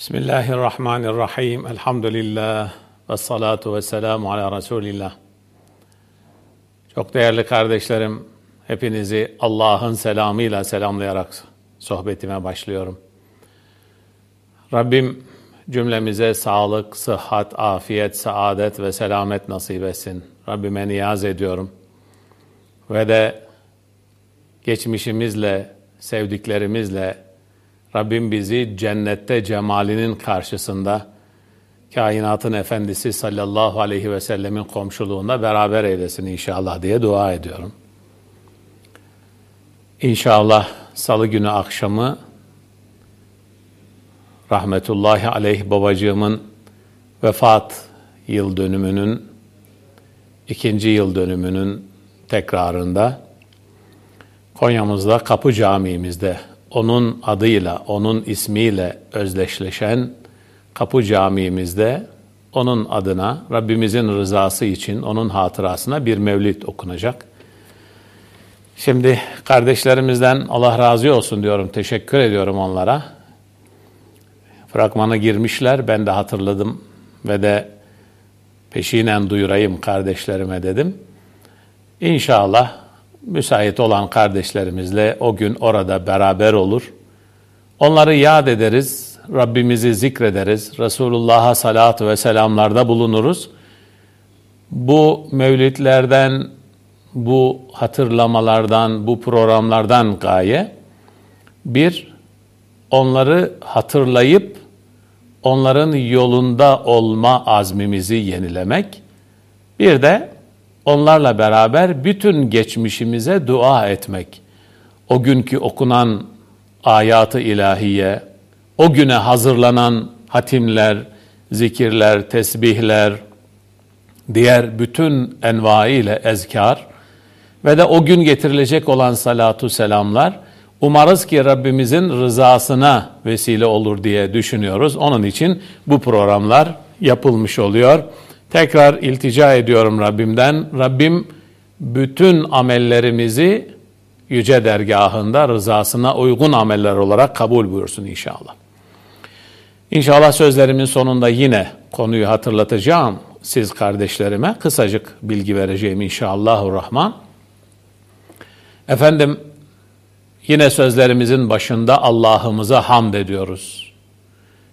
Bismillahirrahmanirrahim. Elhamdülillah. Ve salatu ve selamu ala Resulillah. Çok değerli kardeşlerim, hepinizi Allah'ın selamıyla selamlayarak sohbetime başlıyorum. Rabbim cümlemize sağlık, sıhhat, afiyet, saadet ve selamet nasip etsin. Rabbime niyaz ediyorum. Ve de geçmişimizle, sevdiklerimizle, Rabbim bizi cennette cemalinin karşısında kainatın efendisi sallallahu aleyhi ve sellemin komşuluğunda beraber eylesin inşallah diye dua ediyorum. İnşallah salı günü akşamı rahmetullahi aleyh babacığımın vefat yıl dönümünün ikinci yıl dönümünün tekrarında Konya'mızda Kapı Camii'mizde onun adıyla, onun ismiyle özdeşleşen Kapı Camii'mizde onun adına Rabbimizin rızası için onun hatırasına bir mevlid okunacak. Şimdi kardeşlerimizden Allah razı olsun diyorum. Teşekkür ediyorum onlara. Fragmana girmişler. Ben de hatırladım ve de peşinen duyurayım kardeşlerime dedim. İnşallah müsait olan kardeşlerimizle o gün orada beraber olur. Onları yad ederiz, Rabbimizi zikrederiz, Resulullah'a salatu ve selamlarda bulunuruz. Bu mevlidlerden, bu hatırlamalardan, bu programlardan gaye bir, onları hatırlayıp onların yolunda olma azmimizi yenilemek, bir de onlarla beraber bütün geçmişimize dua etmek. O günkü okunan ayatı ilahiye, o güne hazırlanan hatimler, zikirler, tesbihler, diğer bütün envaiyle ezkar ve de o gün getirilecek olan salatu selamlar umarız ki Rabbimizin rızasına vesile olur diye düşünüyoruz. Onun için bu programlar yapılmış oluyor. Tekrar iltica ediyorum Rabbimden. Rabbim bütün amellerimizi yüce dergahında rızasına uygun ameller olarak kabul buyursun inşallah. İnşallah sözlerimin sonunda yine konuyu hatırlatacağım siz kardeşlerime. Kısacık bilgi vereceğim inşallahurrahman. Efendim yine sözlerimizin başında Allah'ımıza hamd ediyoruz.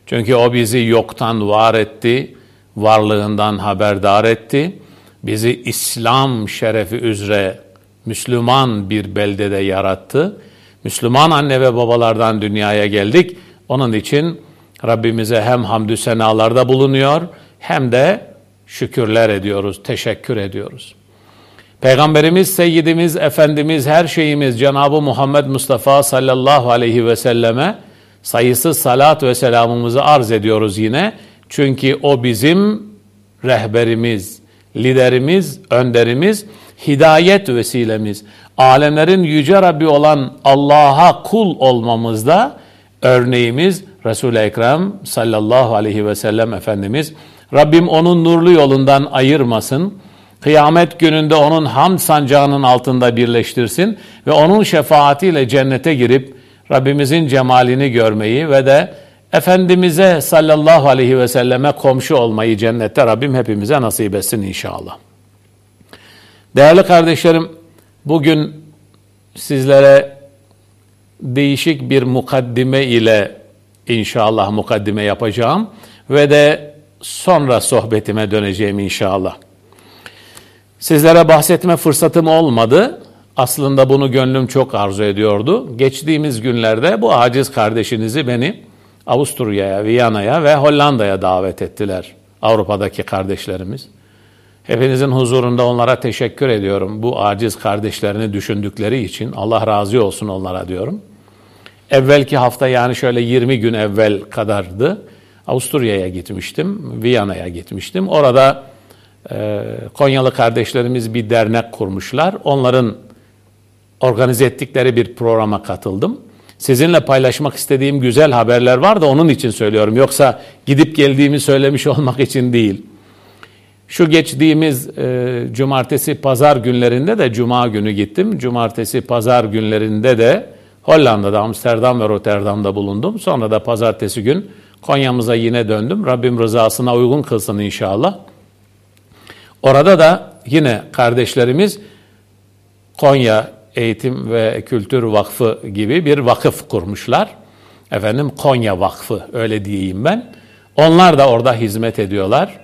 Çünkü o bizi yoktan var etti varlığından haberdar etti. Bizi İslam şerefi üzere Müslüman bir beldede yarattı. Müslüman anne ve babalardan dünyaya geldik. Onun için Rabbimize hem hamdü senalarda bulunuyor hem de şükürler ediyoruz, teşekkür ediyoruz. Peygamberimiz, Seyyidimiz, Efendimiz, her şeyimiz Cenab-ı Muhammed Mustafa sallallahu aleyhi ve selleme sayısız salat ve selamımızı arz ediyoruz yine. Çünkü o bizim rehberimiz, liderimiz, önderimiz, hidayet vesilemiz. Alemlerin yüce Rabbi olan Allah'a kul olmamızda örneğimiz Resul-i Ekrem sallallahu aleyhi ve sellem Efendimiz. Rabbim onun nurlu yolundan ayırmasın. Kıyamet gününde onun ham sancağının altında birleştirsin ve onun şefaatiyle cennete girip Rabbimizin cemalini görmeyi ve de Efendimiz'e sallallahu aleyhi ve selleme komşu olmayı cennette Rabbim hepimize nasip etsin inşallah. Değerli kardeşlerim, bugün sizlere değişik bir mukaddime ile inşallah mukaddime yapacağım ve de sonra sohbetime döneceğim inşallah. Sizlere bahsetme fırsatım olmadı. Aslında bunu gönlüm çok arzu ediyordu. Geçtiğimiz günlerde bu aciz kardeşinizi beni Avusturya'ya, Viyana'ya ve Hollanda'ya davet ettiler Avrupa'daki kardeşlerimiz. Hepinizin huzurunda onlara teşekkür ediyorum. Bu aciz kardeşlerini düşündükleri için Allah razı olsun onlara diyorum. Evvelki hafta yani şöyle 20 gün evvel kadardı. Avusturya'ya gitmiştim, Viyana'ya gitmiştim. Orada e, Konyalı kardeşlerimiz bir dernek kurmuşlar. Onların organize ettikleri bir programa katıldım sizinle paylaşmak istediğim güzel haberler var da onun için söylüyorum. Yoksa gidip geldiğimi söylemiş olmak için değil. Şu geçtiğimiz e, cumartesi pazar günlerinde de cuma günü gittim. Cumartesi pazar günlerinde de Hollanda'da, Amsterdam ve Rotterdam'da bulundum. Sonra da pazartesi gün Konya'mıza yine döndüm. Rabbim rızasına uygun kılsın inşallah. Orada da yine kardeşlerimiz Konya Eğitim ve Kültür Vakfı gibi bir vakıf kurmuşlar. Efendim Konya Vakfı öyle diyeyim ben. Onlar da orada hizmet ediyorlar.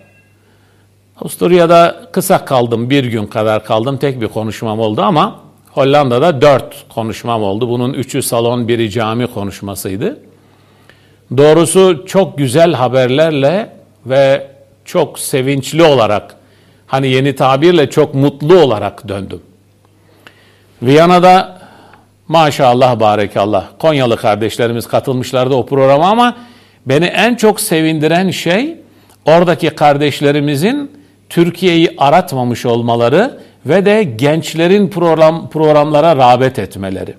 Avusturya'da kısa kaldım, bir gün kadar kaldım. Tek bir konuşmam oldu ama Hollanda'da dört konuşmam oldu. Bunun üçü salon, biri cami konuşmasıydı. Doğrusu çok güzel haberlerle ve çok sevinçli olarak, hani yeni tabirle çok mutlu olarak döndüm. Viyana'da maşallah barekallah Konyalı kardeşlerimiz katılmışlardı o programa ama beni en çok sevindiren şey oradaki kardeşlerimizin Türkiye'yi aratmamış olmaları ve de gençlerin program, programlara rağbet etmeleri.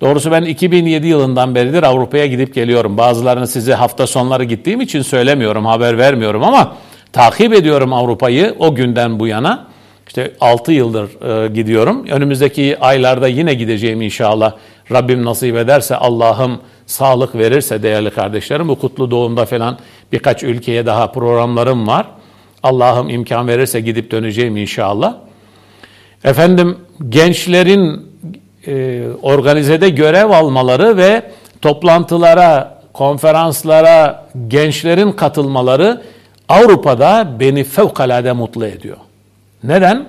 Doğrusu ben 2007 yılından beridir Avrupa'ya gidip geliyorum. Bazılarını size hafta sonları gittiğim için söylemiyorum, haber vermiyorum ama takip ediyorum Avrupa'yı o günden bu yana. İşte 6 yıldır e, gidiyorum. Önümüzdeki aylarda yine gideceğim inşallah. Rabbim nasip ederse, Allah'ım sağlık verirse değerli kardeşlerim. Bu kutlu doğumda falan birkaç ülkeye daha programlarım var. Allah'ım imkan verirse gidip döneceğim inşallah. Efendim gençlerin e, organizede görev almaları ve toplantılara, konferanslara gençlerin katılmaları Avrupa'da beni fevkalade mutlu ediyor. Neden?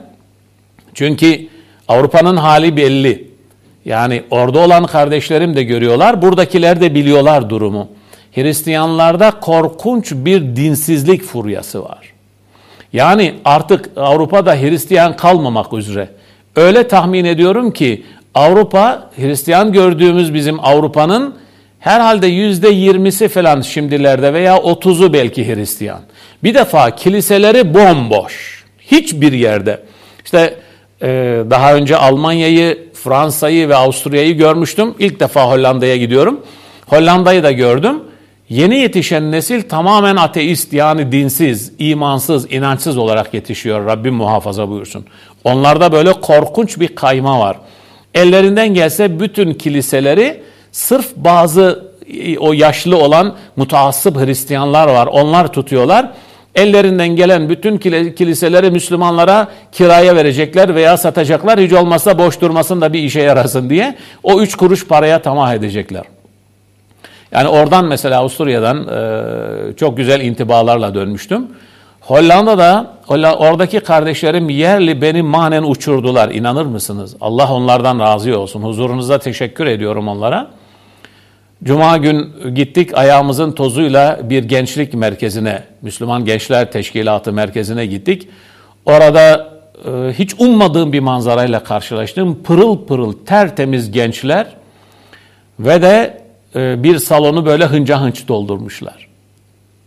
Çünkü Avrupa'nın hali belli. Yani orada olan kardeşlerim de görüyorlar, buradakiler de biliyorlar durumu. Hristiyanlarda korkunç bir dinsizlik furyası var. Yani artık Avrupa'da Hristiyan kalmamak üzere. Öyle tahmin ediyorum ki Avrupa, Hristiyan gördüğümüz bizim Avrupa'nın herhalde yüzde yirmisi falan şimdilerde veya otuzu belki Hristiyan. Bir defa kiliseleri bomboş. Hiçbir yerde. İşte e, daha önce Almanya'yı, Fransa'yı ve Avusturya'yı görmüştüm. İlk defa Hollanda'ya gidiyorum. Hollanda'yı da gördüm. Yeni yetişen nesil tamamen ateist yani dinsiz, imansız, inançsız olarak yetişiyor. Rabbim muhafaza buyursun. Onlarda böyle korkunç bir kayma var. Ellerinden gelse bütün kiliseleri sırf bazı o yaşlı olan mutaassıp Hristiyanlar var. Onlar tutuyorlar. Ellerinden gelen bütün kiliseleri Müslümanlara kiraya verecekler veya satacaklar. Hiç olmazsa boş durmasın da bir işe yarasın diye. O üç kuruş paraya tamah edecekler. Yani oradan mesela Avusturya'dan e, çok güzel intibalarla dönmüştüm. Hollanda'da oradaki kardeşlerim yerli beni manen uçurdular. İnanır mısınız? Allah onlardan razı olsun. Huzurunuzda teşekkür ediyorum onlara. Cuma gün gittik ayağımızın tozuyla bir gençlik merkezine, Müslüman Gençler Teşkilatı merkezine gittik. Orada e, hiç ummadığım bir manzarayla karşılaştım. Pırıl pırıl tertemiz gençler ve de e, bir salonu böyle hınca hınç doldurmuşlar.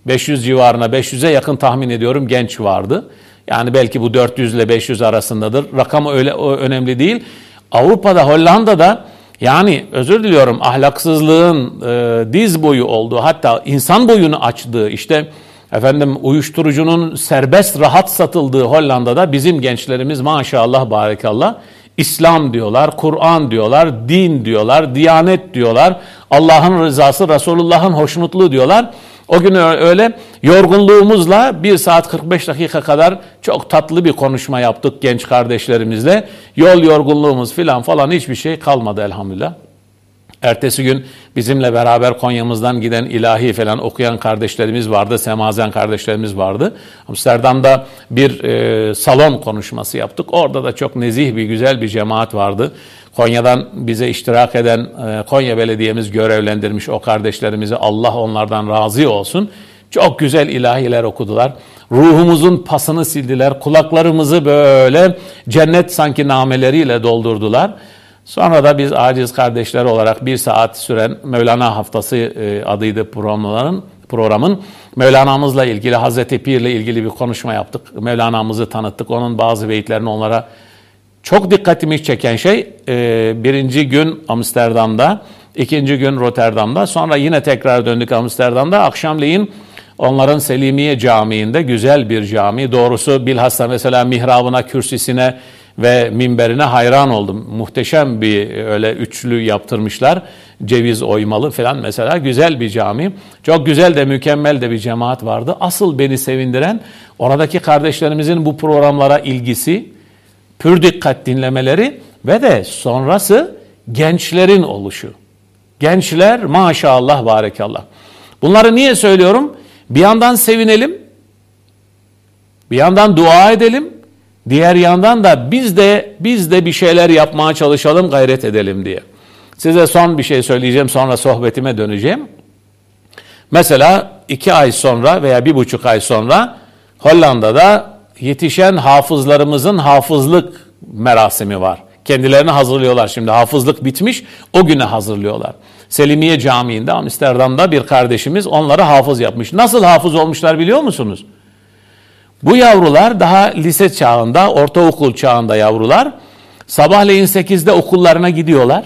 500 civarına, 500'e yakın tahmin ediyorum genç vardı. Yani belki bu 400 ile 500 arasındadır. Rakam öyle önemli değil. Avrupa'da, Hollanda'da yani özür diliyorum ahlaksızlığın e, diz boyu olduğu hatta insan boyunu açtığı işte efendim uyuşturucunun serbest rahat satıldığı Hollanda'da bizim gençlerimiz maşallah barekallah İslam diyorlar, Kur'an diyorlar, din diyorlar, diyanet diyorlar, Allah'ın rızası, Resulullah'ın hoşnutluğu diyorlar. O gün öyle yorgunluğumuzla 1 saat 45 dakika kadar çok tatlı bir konuşma yaptık genç kardeşlerimizle. Yol yorgunluğumuz filan falan hiçbir şey kalmadı elhamdülillah. Ertesi gün bizimle beraber Konya'mızdan giden ilahi falan okuyan kardeşlerimiz vardı, semazen kardeşlerimiz vardı. Amsterdam'da bir e, salon konuşması yaptık. Orada da çok nezih bir güzel bir cemaat vardı. Konya'dan bize iştirak eden e, Konya Belediye'miz görevlendirmiş o kardeşlerimizi Allah onlardan razı olsun. Çok güzel ilahiler okudular. Ruhumuzun pasını sildiler. Kulaklarımızı böyle cennet sanki nameleriyle doldurdular. Sonra da biz aciz kardeşler olarak bir saat süren Mevlana Haftası e, adıydı programların programın Mevlana'mızla ilgili, Hazreti Pir'le ilgili bir konuşma yaptık. Mevlana'mızı tanıttık. Onun bazı beyitlerini onlara çok dikkatimi çeken şey e, birinci gün Amsterdam'da, ikinci gün Rotterdam'da, sonra yine tekrar döndük Amsterdam'da. Akşamleyin onların Selimiye Camii'nde güzel bir cami. Doğrusu bilhassa mesela mihrabına, kürsüsüne ve minberine hayran oldum. Muhteşem bir öyle üçlü yaptırmışlar. Ceviz oymalı falan mesela güzel bir cami. Çok güzel de mükemmel de bir cemaat vardı. Asıl beni sevindiren oradaki kardeşlerimizin bu programlara ilgisi, pür dikkat dinlemeleri ve de sonrası gençlerin oluşu. Gençler maşallah barekallah. Bunları niye söylüyorum? Bir yandan sevinelim, bir yandan dua edelim, diğer yandan da biz de biz de bir şeyler yapmaya çalışalım, gayret edelim diye. Size son bir şey söyleyeceğim, sonra sohbetime döneceğim. Mesela iki ay sonra veya bir buçuk ay sonra Hollanda'da yetişen hafızlarımızın hafızlık merasimi var. Kendilerini hazırlıyorlar şimdi. Hafızlık bitmiş, o güne hazırlıyorlar. Selimiye Camii'nde Amsterdam'da bir kardeşimiz onları hafız yapmış. Nasıl hafız olmuşlar biliyor musunuz? Bu yavrular daha lise çağında, ortaokul çağında yavrular. Sabahleyin 8'de okullarına gidiyorlar.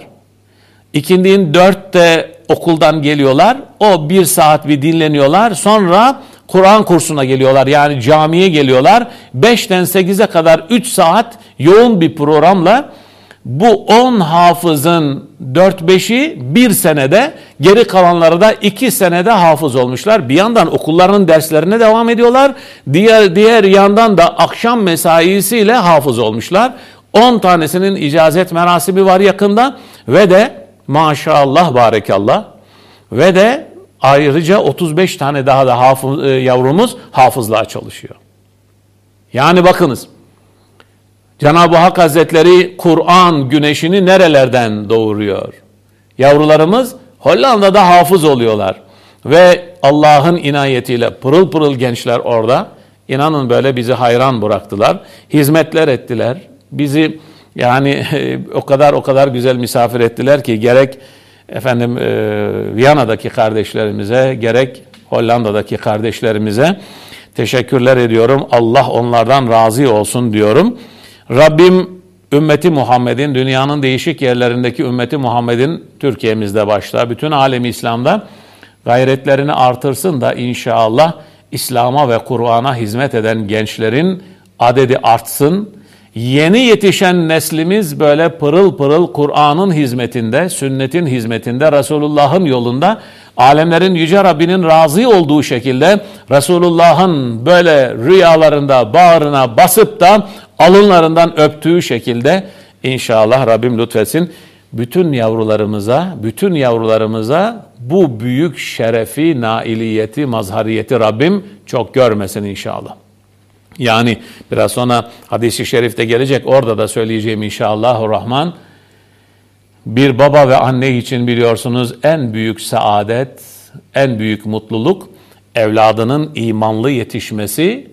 İkindiğin 4'te okuldan geliyorlar. O bir saat bir dinleniyorlar. Sonra Kur'an kursuna geliyorlar. Yani camiye geliyorlar. 5'ten 8'e kadar 3 saat yoğun bir programla bu 10 hafızın 4-5'i bir senede, geri kalanları da 2 senede hafız olmuşlar. Bir yandan okullarının derslerine devam ediyorlar. Diğer, diğer yandan da akşam mesaisiyle hafız olmuşlar. 10 tanesinin icazet merasimi var yakında ve de maşallah barekallah ve de ayrıca 35 tane daha da hafız, e, yavrumuz hafızlığa çalışıyor. Yani bakınız Cenab-ı Hak Hazretleri Kur'an güneşini nerelerden doğuruyor? Yavrularımız Hollanda'da hafız oluyorlar. Ve Allah'ın inayetiyle pırıl pırıl gençler orada. İnanın böyle bizi hayran bıraktılar. Hizmetler ettiler. Bizi yani o kadar o kadar güzel misafir ettiler ki gerek efendim e, Viyana'daki kardeşlerimize gerek Hollanda'daki kardeşlerimize teşekkürler ediyorum. Allah onlardan razı olsun diyorum. Rabbim ümmeti Muhammed'in, dünyanın değişik yerlerindeki ümmeti Muhammed'in Türkiye'mizde başta, bütün alemi İslam'da gayretlerini artırsın da inşallah İslam'a ve Kur'an'a hizmet eden gençlerin adedi artsın. Yeni yetişen neslimiz böyle pırıl pırıl Kur'an'ın hizmetinde, sünnetin hizmetinde, Resulullah'ın yolunda, alemlerin Yüce Rabbinin razı olduğu şekilde Resulullah'ın böyle rüyalarında bağrına basıp da alınlarından öptüğü şekilde inşallah Rabbim lütfetsin bütün yavrularımıza, bütün yavrularımıza bu büyük şerefi, nailiyeti, mazhariyeti Rabbim çok görmesin inşallah. Yani biraz sonra hadisi şerifte gelecek orada da söyleyeceğim inşallah Rahman. Bir baba ve anne için biliyorsunuz en büyük saadet, en büyük mutluluk evladının imanlı yetişmesi,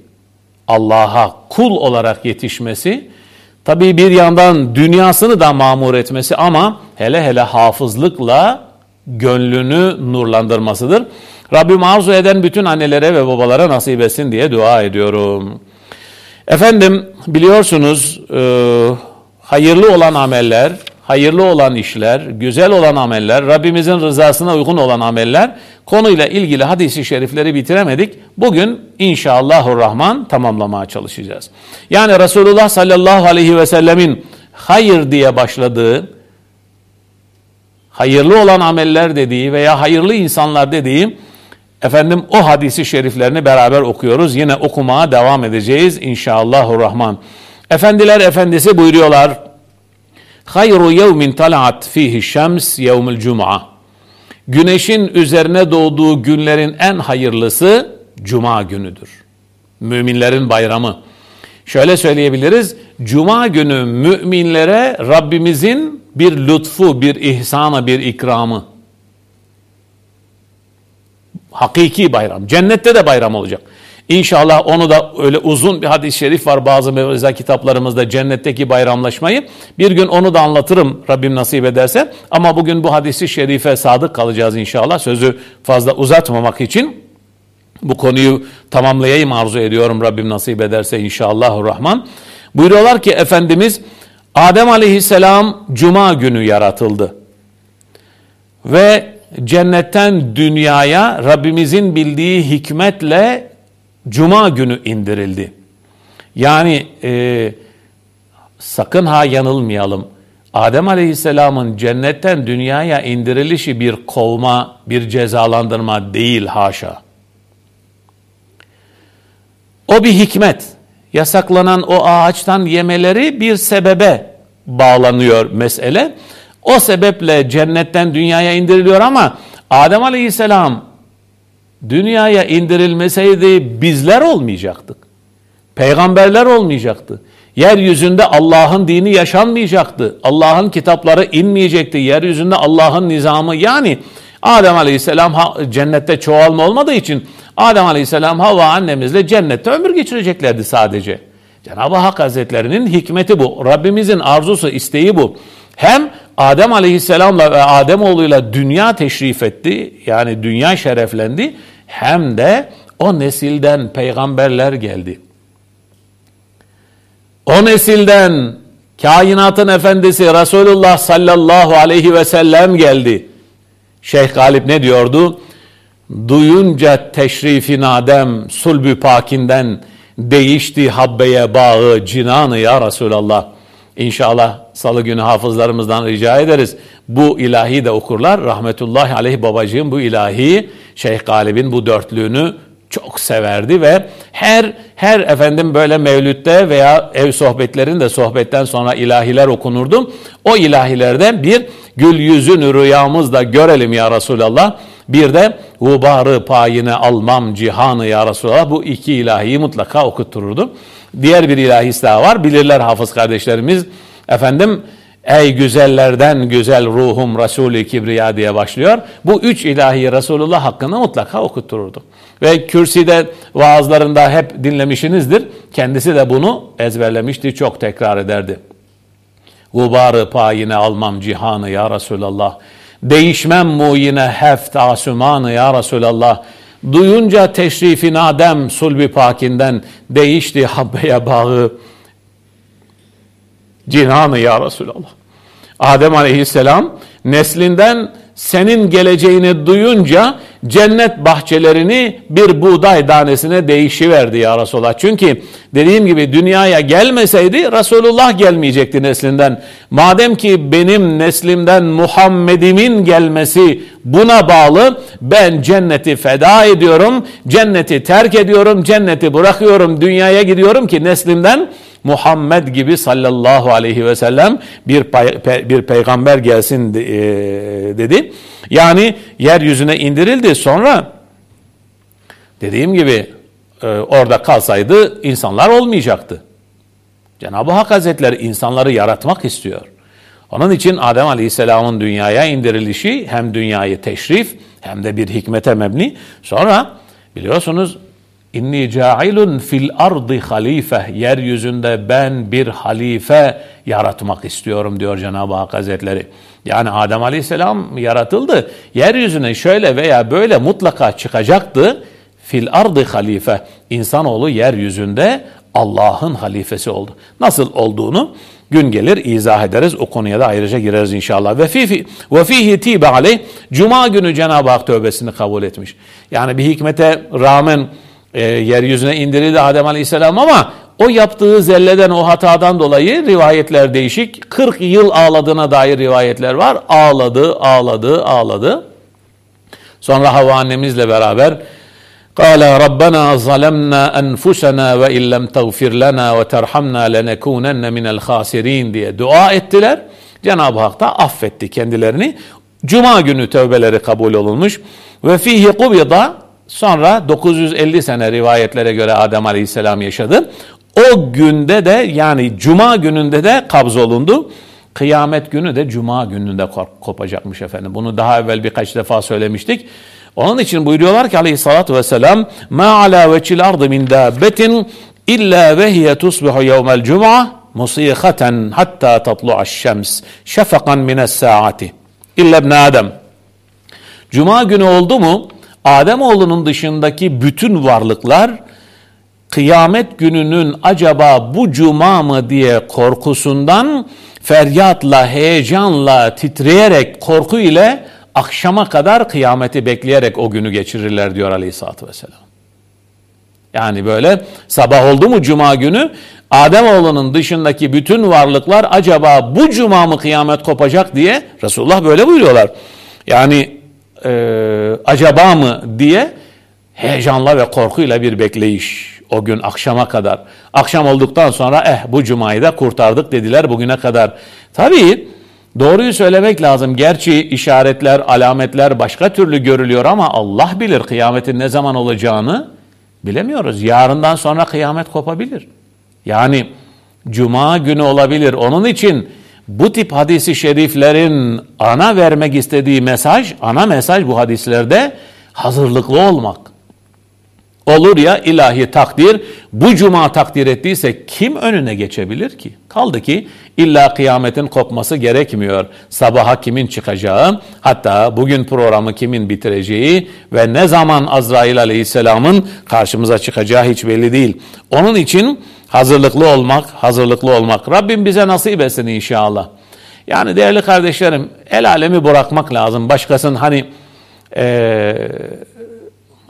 Allah'a kul olarak yetişmesi, tabii bir yandan dünyasını da mamur etmesi ama hele hele hafızlıkla gönlünü nurlandırmasıdır. Rabbim arzu eden bütün annelere ve babalara nasip etsin diye dua ediyorum. Efendim biliyorsunuz e, hayırlı olan ameller, hayırlı olan işler, güzel olan ameller, Rabbimizin rızasına uygun olan ameller konuyla ilgili hadisi şerifleri bitiremedik. Bugün inşallahurrahman tamamlamaya çalışacağız. Yani Resulullah sallallahu aleyhi ve sellemin hayır diye başladığı, hayırlı olan ameller dediği veya hayırlı insanlar dediği efendim o hadisi şeriflerini beraber okuyoruz. Yine okumaya devam edeceğiz inşallahurrahman. Efendiler efendisi buyuruyorlar. Hayru yevmin talat fihi şems yevmül cuma. Güneşin üzerine doğduğu günlerin en hayırlısı cuma günüdür. Müminlerin bayramı. Şöyle söyleyebiliriz. Cuma günü müminlere Rabbimizin bir lütfu, bir ihsanı, bir ikramı. Hakiki bayram. Cennette de bayram olacak. İnşallah onu da öyle uzun bir hadis-i şerif var bazı mevza kitaplarımızda cennetteki bayramlaşmayı. Bir gün onu da anlatırım Rabbim nasip ederse. Ama bugün bu hadisi şerife sadık kalacağız inşallah. Sözü fazla uzatmamak için bu konuyu tamamlayayım arzu ediyorum Rabbim nasip ederse inşallahurrahman. Buyuruyorlar ki Efendimiz Adem aleyhisselam cuma günü yaratıldı. Ve cennetten dünyaya Rabbimizin bildiği hikmetle Cuma günü indirildi. Yani e, sakın ha yanılmayalım. Adem Aleyhisselam'ın cennetten dünyaya indirilişi bir kovma, bir cezalandırma değil haşa. O bir hikmet. Yasaklanan o ağaçtan yemeleri bir sebebe bağlanıyor mesele. O sebeple cennetten dünyaya indiriliyor ama Adem Aleyhisselam dünyaya indirilmeseydi bizler olmayacaktık. Peygamberler olmayacaktı. Yeryüzünde Allah'ın dini yaşanmayacaktı. Allah'ın kitapları inmeyecekti. Yeryüzünde Allah'ın nizamı yani Adem Aleyhisselam cennette çoğalma olmadığı için Adem Aleyhisselam Havva annemizle cennette ömür geçireceklerdi sadece. Cenab-ı Hak Hazretlerinin hikmeti bu. Rabbimizin arzusu, isteği bu. Hem Adem Aleyhisselam'la ve Ademoğlu'yla dünya teşrif etti. Yani dünya şereflendi. Hem de o nesilden peygamberler geldi. O nesilden kainatın efendisi Resulullah sallallahu aleyhi ve sellem geldi. Şeyh Galip ne diyordu? Duyunca teşrifin Adem sulbü pakinden değişti habbeye bağı cinanı ya Resulallah. İnşallah salı günü hafızlarımızdan rica ederiz. Bu ilahi de okurlar. Rahmetullahi aleyh babacığım bu ilahi Şeyh Galip'in bu dörtlüğünü çok severdi ve her her efendim böyle mevlütte veya ev sohbetlerinde sohbetten sonra ilahiler okunurdu. O ilahilerden bir gül yüzünü rüyamızda görelim ya Resulallah. Bir de gubarı payine almam cihanı ya Resulallah. Bu iki ilahiyi mutlaka okuttururdu. Diğer bir ilahisi daha var. Bilirler hafız kardeşlerimiz. Efendim Ey güzellerden güzel ruhum Resulü Kibriya diye başlıyor. Bu üç ilahi Resulullah hakkında mutlaka okuttururdu. Ve kürsüde vaazlarında hep dinlemişinizdir. Kendisi de bunu ezberlemişti, çok tekrar ederdi. Gubarı payine almam cihanı ya Resulallah. Değişmem mu yine heft asumanı ya Resulallah. Duyunca teşrifin Adem sulbi pakinden değişti habbeye bağı cinanı ya Resulallah. Adem aleyhisselam neslinden senin geleceğini duyunca cennet bahçelerini bir buğday tanesine değişiverdi ya Resulallah. Çünkü dediğim gibi dünyaya gelmeseydi Resulullah gelmeyecekti neslinden. Madem ki benim neslimden Muhammed'imin gelmesi buna bağlı ben cenneti feda ediyorum, cenneti terk ediyorum, cenneti bırakıyorum, dünyaya gidiyorum ki neslimden Muhammed gibi sallallahu aleyhi ve sellem bir, pe bir peygamber gelsin e, dedi. Yani yeryüzüne indirildi sonra dediğim gibi e, orada kalsaydı insanlar olmayacaktı. Cenab-ı Hak Hazretleri insanları yaratmak istiyor. Onun için Adem Aleyhisselam'ın dünyaya indirilişi hem dünyayı teşrif hem de bir hikmete mebni. Sonra biliyorsunuz İnni cailun fil ardı halife. Yeryüzünde ben bir halife yaratmak istiyorum diyor Cenab-ı Hak Hazretleri. Yani Adem Aleyhisselam yaratıldı. Yeryüzüne şöyle veya böyle mutlaka çıkacaktı. Fil ardı halife. İnsanoğlu yeryüzünde Allah'ın halifesi oldu. Nasıl olduğunu gün gelir izah ederiz. O konuya da ayrıca gireriz inşallah. Ve fihi ve fihi tibe aleyh. Cuma günü Cenab-ı Hak tövbesini kabul etmiş. Yani bir hikmete rağmen e, yeryüzüne indirildi Adem Aleyhisselam ama o yaptığı zelleden o hatadan dolayı rivayetler değişik. 40 yıl ağladığına dair rivayetler var. Ağladı, ağladı, ağladı. Sonra Havva annemizle beraber قال ربنا ظلمنا أنفسنا وإن لم تغفر لنا وترحمنا لنكونن من الخاسرين diye dua ettiler. Cenab-ı Hak da affetti kendilerini. Cuma günü tövbeleri kabul olunmuş. Ve fihi kubida Sonra 950 sene rivayetlere göre Adem Aleyhisselam yaşadı. O günde de yani cuma gününde de kabz olundu. Kıyamet günü de cuma gününde kopacakmış efendim. Bunu daha evvel birkaç defa söylemiştik. Onun için buyuruyorlar ki aleyhissalatü vesselam ala veçil ardı min dabbetin illa ve hiye tusbihu yevmel cuma musihaten hatta tatlu'aş şems şefakan mines saati illa ibn Adem. Cuma günü oldu mu Ademoğlunun dışındaki bütün varlıklar kıyamet gününün acaba bu cuma mı diye korkusundan feryatla, heyecanla, titreyerek, korku ile akşama kadar kıyameti bekleyerek o günü geçirirler diyor aleyhissalatü vesselam. Yani böyle sabah oldu mu cuma günü Ademoğlunun dışındaki bütün varlıklar acaba bu cuma mı kıyamet kopacak diye Resulullah böyle buyuruyorlar. Yani e, acaba mı diye heyecanla ve korkuyla bir bekleyiş o gün akşama kadar. Akşam olduktan sonra eh bu cumayı da kurtardık dediler bugüne kadar. Tabii doğruyu söylemek lazım. Gerçi işaretler, alametler başka türlü görülüyor ama Allah bilir kıyametin ne zaman olacağını bilemiyoruz. Yarından sonra kıyamet kopabilir. Yani cuma günü olabilir. Onun için bu tip hadisi şeriflerin ana vermek istediği mesaj, ana mesaj bu hadislerde hazırlıklı olmak. Olur ya ilahi takdir bu cuma takdir ettiyse kim önüne geçebilir ki? Kaldı ki illa kıyametin kopması gerekmiyor. Sabaha kimin çıkacağı, hatta bugün programı kimin bitireceği ve ne zaman Azrail aleyhisselamın karşımıza çıkacağı hiç belli değil. Onun için hazırlıklı olmak, hazırlıklı olmak. Rabbim bize nasip etsin inşallah. Yani değerli kardeşlerim el alemi bırakmak lazım. Başkasının hani eee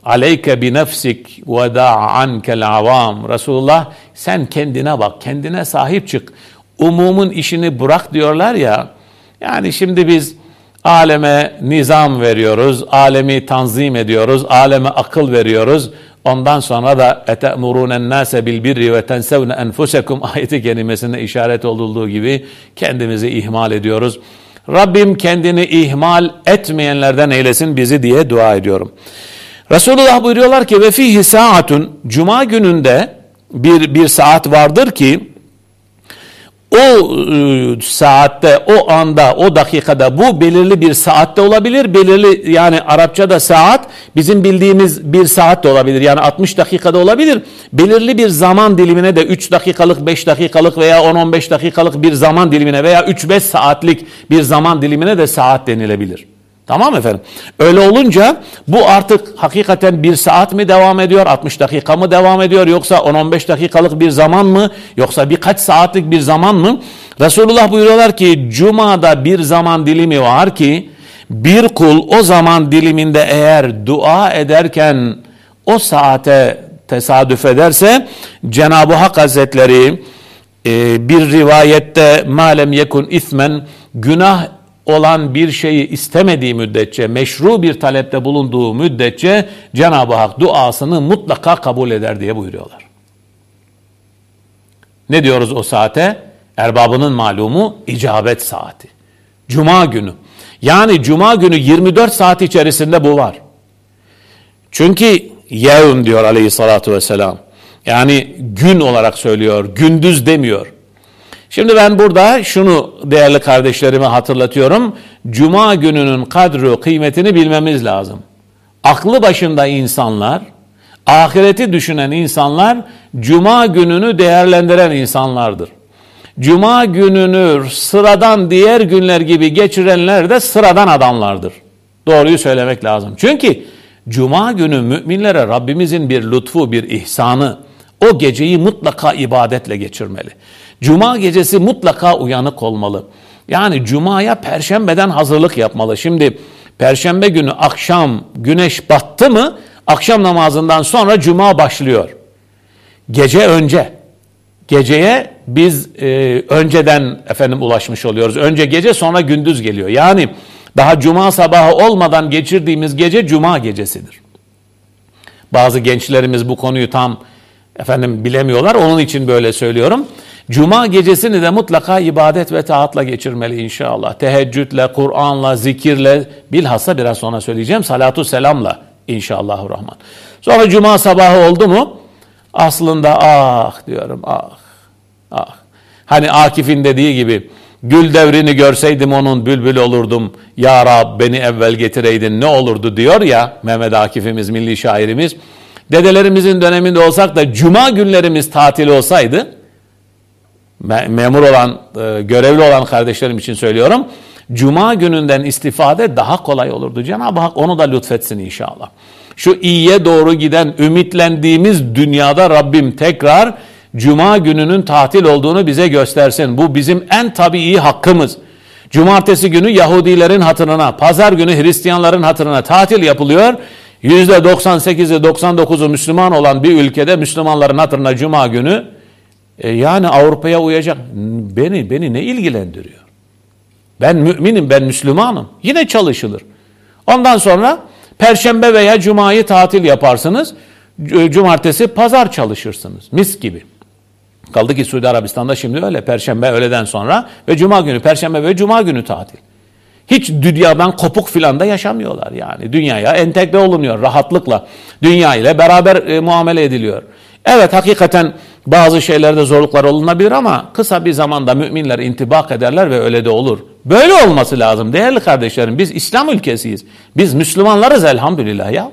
Aleyke bi nefsik ve da'a ankel avam. Resulullah sen kendine bak, kendine sahip çık. Umumun işini bırak diyorlar ya. Yani şimdi biz aleme nizam veriyoruz, alemi tanzim ediyoruz, aleme akıl veriyoruz. Ondan sonra da ete'murûnen nâse bil birri ve tensevne enfusekum ayeti kelimesine işaret olduğu gibi kendimizi ihmal ediyoruz. Rabbim kendini ihmal etmeyenlerden eylesin bizi diye dua ediyorum. Resulullah buyuruyorlar ki ve fihi saatun cuma gününde bir bir saat vardır ki o e, saatte, o anda, o dakikada bu belirli bir saatte olabilir. Belirli yani Arapçada saat bizim bildiğimiz bir saat de olabilir. Yani 60 dakikada olabilir. Belirli bir zaman dilimine de 3 dakikalık, 5 dakikalık veya 10-15 dakikalık bir zaman dilimine veya 3-5 saatlik bir zaman dilimine de saat denilebilir. Tamam efendim? Öyle olunca bu artık hakikaten bir saat mi devam ediyor, 60 dakika mı devam ediyor yoksa 10-15 dakikalık bir zaman mı yoksa birkaç saatlik bir zaman mı? Resulullah buyuruyorlar ki Cuma'da bir zaman dilimi var ki bir kul o zaman diliminde eğer dua ederken o saate tesadüf ederse Cenab-ı Hak Hazretleri e, bir rivayette malem yekun ismen günah olan bir şeyi istemediği müddetçe, meşru bir talepte bulunduğu müddetçe Cenab-ı Hak duasını mutlaka kabul eder diye buyuruyorlar. Ne diyoruz o saate? Erbabının malumu icabet saati. Cuma günü. Yani cuma günü 24 saat içerisinde bu var. Çünkü yevm diyor aleyhissalatu vesselam. Yani gün olarak söylüyor, gündüz demiyor. Şimdi ben burada şunu değerli kardeşlerime hatırlatıyorum. Cuma gününün kadru kıymetini bilmemiz lazım. Aklı başında insanlar, ahireti düşünen insanlar cuma gününü değerlendiren insanlardır. Cuma gününü sıradan diğer günler gibi geçirenler de sıradan adamlardır. Doğruyu söylemek lazım. Çünkü cuma günü müminlere Rabbimizin bir lütfu, bir ihsanı, o geceyi mutlaka ibadetle geçirmeli. Cuma gecesi mutlaka uyanık olmalı. Yani cumaya perşembeden hazırlık yapmalı. Şimdi perşembe günü akşam güneş battı mı akşam namazından sonra cuma başlıyor. Gece önce. Geceye biz e, önceden efendim ulaşmış oluyoruz. Önce gece sonra gündüz geliyor. Yani daha cuma sabahı olmadan geçirdiğimiz gece cuma gecesidir. Bazı gençlerimiz bu konuyu tam efendim bilemiyorlar. Onun için böyle söylüyorum. Cuma gecesini de mutlaka ibadet ve taatla geçirmeli inşallah. Teheccüdle, Kur'an'la, zikirle, bilhassa biraz sonra söyleyeceğim salatu selamla inşallahurrahman. Sonra cuma sabahı oldu mu? Aslında ah diyorum ah ah. Hani Akif'in dediği gibi gül devrini görseydim onun bülbül olurdum. Ya Rab beni evvel getireydin ne olurdu diyor ya Mehmet Akif'imiz milli şairimiz. Dedelerimizin döneminde olsak da cuma günlerimiz tatil olsaydı memur olan, e, görevli olan kardeşlerim için söylüyorum. Cuma gününden istifade daha kolay olurdu. Cenab-ı Hak onu da lütfetsin inşallah. Şu iyiye doğru giden ümitlendiğimiz dünyada Rabbim tekrar Cuma gününün tatil olduğunu bize göstersin. Bu bizim en tabii hakkımız. Cumartesi günü Yahudilerin hatırına, pazar günü Hristiyanların hatırına tatil yapılıyor. %98'i 99'u Müslüman olan bir ülkede Müslümanların hatırına Cuma günü e, yani Avrupa'ya uyacak. Beni beni ne ilgilendiriyor? Ben müminim, ben Müslümanım. Yine çalışılır. Ondan sonra Perşembe veya Cuma'yı tatil yaparsınız. Cumartesi, pazar çalışırsınız. Mis gibi. Kaldı ki Suudi Arabistan'da şimdi öyle. Perşembe öğleden sonra ve Cuma günü, Perşembe ve Cuma günü tatil. Hiç dünyadan kopuk filan da yaşamıyorlar yani. Dünyaya entegre olunuyor rahatlıkla. Dünya ile beraber e, muamele ediliyor. Evet hakikaten bazı şeylerde zorluklar olunabilir ama kısa bir zamanda müminler intibak ederler ve öyle de olur. Böyle olması lazım değerli kardeşlerim. Biz İslam ülkesiyiz. Biz Müslümanlarız elhamdülillah ya.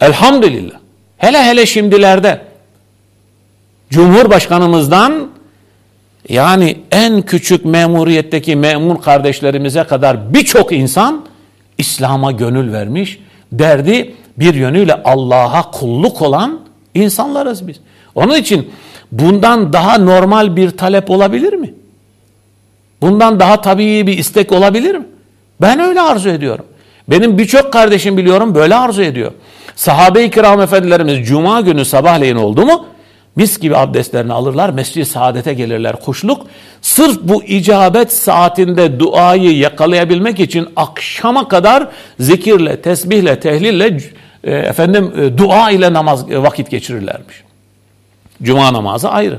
Elhamdülillah. Hele hele şimdilerde Cumhurbaşkanımızdan yani en küçük memuriyetteki memur kardeşlerimize kadar birçok insan İslam'a gönül vermiş. Derdi bir yönüyle Allah'a kulluk olan insanlarız biz. Onun için bundan daha normal bir talep olabilir mi? Bundan daha tabii bir istek olabilir mi? Ben öyle arzu ediyorum. Benim birçok kardeşim biliyorum böyle arzu ediyor. Sahabe-i kiram efendilerimiz cuma günü sabahleyin oldu mu mis gibi abdestlerini alırlar, mescid saadete gelirler kuşluk. Sırf bu icabet saatinde duayı yakalayabilmek için akşama kadar zikirle, tesbihle, tehlille e, efendim e, dua ile namaz e, vakit geçirirlermiş. Cuma namazı ayrı.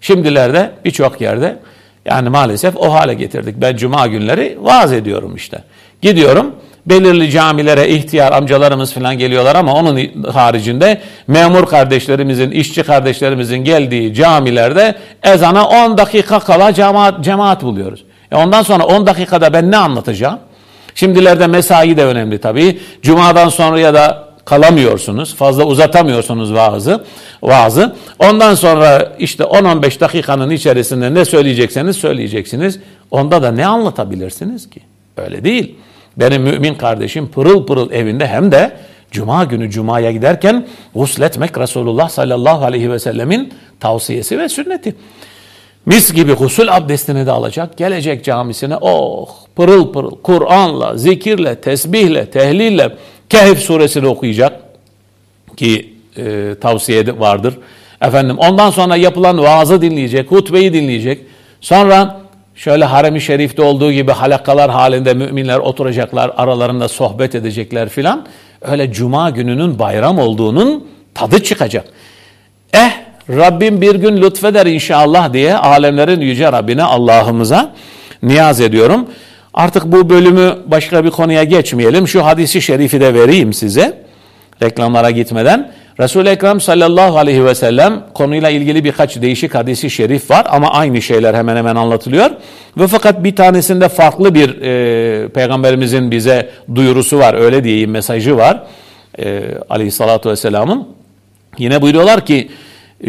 Şimdilerde birçok yerde yani maalesef o hale getirdik. Ben cuma günleri vaaz ediyorum işte. Gidiyorum belirli camilere ihtiyar amcalarımız falan geliyorlar ama onun haricinde memur kardeşlerimizin, işçi kardeşlerimizin geldiği camilerde ezana 10 dakika kala cemaat, cemaat buluyoruz. E ondan sonra 10 dakikada ben ne anlatacağım? Şimdilerde mesai de önemli tabii. Cumadan sonra ya da kalamıyorsunuz. Fazla uzatamıyorsunuz vaazı. vaazı. Ondan sonra işte 10-15 dakikanın içerisinde ne söyleyecekseniz söyleyeceksiniz. Onda da ne anlatabilirsiniz ki? Öyle değil. Benim mümin kardeşim pırıl pırıl evinde hem de Cuma günü Cuma'ya giderken gusletmek Resulullah sallallahu aleyhi ve sellemin tavsiyesi ve sünneti. Mis gibi husul abdestini de alacak. Gelecek camisine oh pırıl pırıl Kur'an'la, zikirle, tesbihle, tehlille Kehf suresini okuyacak ki e, tavsiye vardır. Efendim ondan sonra yapılan vaazı dinleyecek, hutbeyi dinleyecek. Sonra şöyle harem-i şerifte olduğu gibi halakalar halinde müminler oturacaklar, aralarında sohbet edecekler filan. Öyle cuma gününün bayram olduğunun tadı çıkacak. Eh Rabbim bir gün lütfeder inşallah diye alemlerin yüce Rabbine Allah'ımıza niyaz ediyorum. Artık bu bölümü başka bir konuya geçmeyelim. Şu hadisi şerifi de vereyim size reklamlara gitmeden. Resul-i Ekrem sallallahu aleyhi ve sellem konuyla ilgili birkaç değişik hadisi şerif var ama aynı şeyler hemen hemen anlatılıyor. Ve fakat bir tanesinde farklı bir e, peygamberimizin bize duyurusu var öyle diyeyim mesajı var e, aleyhissalatu vesselamın. Yine buyuruyorlar ki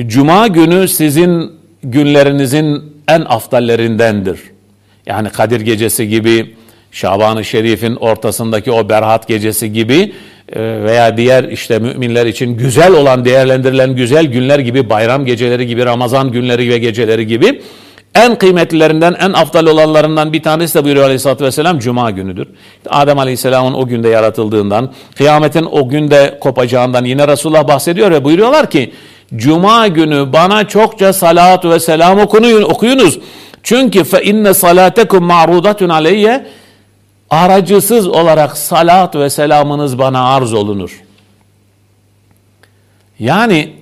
Cuma günü sizin günlerinizin en aftallerindendir. Yani Kadir gecesi gibi, Şaban-ı Şerif'in ortasındaki o Berhat gecesi gibi veya diğer işte müminler için güzel olan değerlendirilen güzel günler gibi bayram geceleri gibi Ramazan günleri ve geceleri gibi en kıymetlilerinden en aftal olanlarından bir tanesi de buyuruyor Aleyhisselatü Vesselam Cuma günüdür. Adem Aleyhisselam'ın o günde yaratıldığından, kıyametin o günde kopacağından yine Resulullah bahsediyor ve buyuruyorlar ki Cuma günü bana çokça salat ve selam okuyun, okuyunuz. Çünkü fe inne salatekum ma'rudatun aleyye aracısız olarak salat ve selamınız bana arz olunur. Yani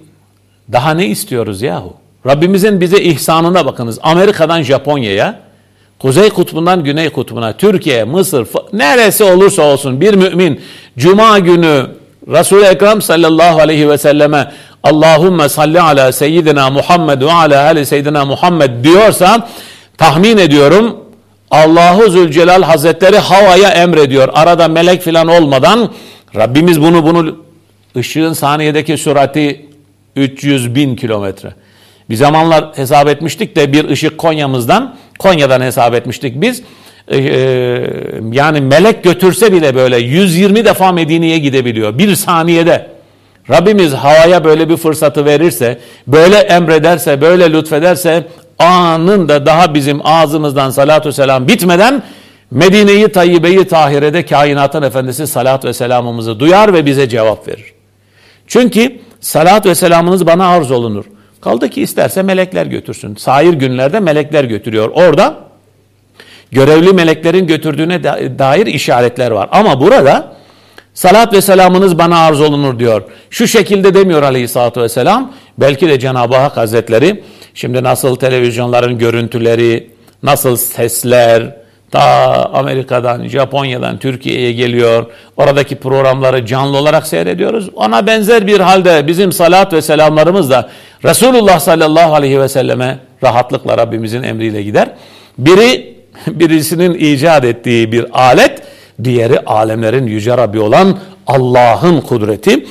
daha ne istiyoruz yahu? Rabbimizin bize ihsanına bakınız. Amerika'dan Japonya'ya, Kuzey kutbundan Güney kutbuna, Türkiye, Mısır, neresi olursa olsun bir mümin Cuma günü Resul-i Ekrem sallallahu aleyhi ve selleme Allahümme salli ala seyyidina Muhammed ve ala ali seyyidina Muhammed diyorsa tahmin ediyorum Allahu Zülcelal Hazretleri havaya emrediyor. Arada melek filan olmadan Rabbimiz bunu bunu ışığın saniyedeki sürati 300 bin kilometre. Bir zamanlar hesap etmiştik de bir ışık Konya'mızdan, Konya'dan hesap etmiştik biz. Ee, yani melek götürse bile böyle 120 defa Medine'ye gidebiliyor bir saniyede. Rabbimiz havaya böyle bir fırsatı verirse, böyle emrederse, böyle lütfederse anında daha bizim ağzımızdan salatu selam bitmeden Tayyibe'yi Tahire'de kainatın efendisi salat ve selamımızı duyar ve bize cevap verir. Çünkü salat ve selamınız bana arz olunur. Kaldı ki isterse melekler götürsün. Sair günlerde melekler götürüyor. Orada görevli meleklerin götürdüğüne dair işaretler var. Ama burada salat ve selamınız bana arz olunur diyor. Şu şekilde demiyor aleyhissalatü vesselam. Belki de Cenab-ı Hak Hazretleri şimdi nasıl televizyonların görüntüleri, nasıl sesler, ta Amerika'dan, Japonya'dan Türkiye'ye geliyor. Oradaki programları canlı olarak seyrediyoruz. Ona benzer bir halde bizim salat ve selamlarımız da Resulullah sallallahu aleyhi ve selleme rahatlıkla Rabbimizin emriyle gider. Biri birisinin icat ettiği bir alet, diğeri alemlerin yüce Rabbi olan Allah'ın kudreti.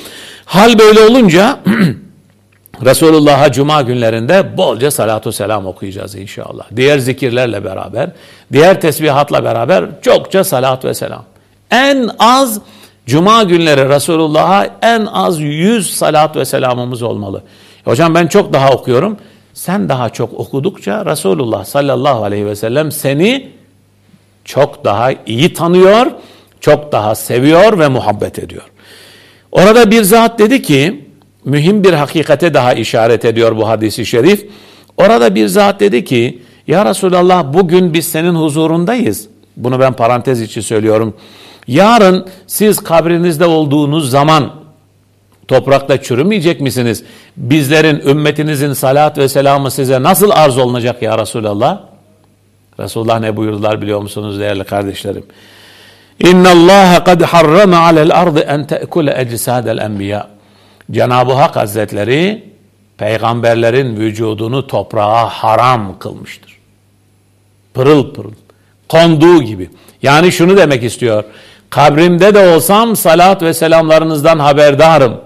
Hal böyle olunca Resulullah'a cuma günlerinde bolca salatu selam okuyacağız inşallah. Diğer zikirlerle beraber, diğer tesbihatla beraber çokça salat ve selam. En az cuma günleri Resulullah'a en az 100 salat ve selamımız olmalı. Hocam ben çok daha okuyorum. Sen daha çok okudukça Resulullah sallallahu aleyhi ve sellem seni çok daha iyi tanıyor, çok daha seviyor ve muhabbet ediyor. Orada bir zat dedi ki, mühim bir hakikate daha işaret ediyor bu hadisi şerif. Orada bir zat dedi ki, Ya Resulallah bugün biz senin huzurundayız. Bunu ben parantez içi söylüyorum. Yarın siz kabrinizde olduğunuz zaman toprakta çürümeyecek misiniz? Bizlerin, ümmetinizin salat ve selamı size nasıl arz olunacak ya Resulallah? Resulullah ne buyurdular biliyor musunuz değerli kardeşlerim? İnna Allah kad harrama alel ardı en te'kule ecsadel enbiya. Cenab-ı Hak Hazretleri peygamberlerin vücudunu toprağa haram kılmıştır. Pırıl pırıl. Konduğu gibi. Yani şunu demek istiyor. Kabrimde de olsam salat ve selamlarınızdan haberdarım.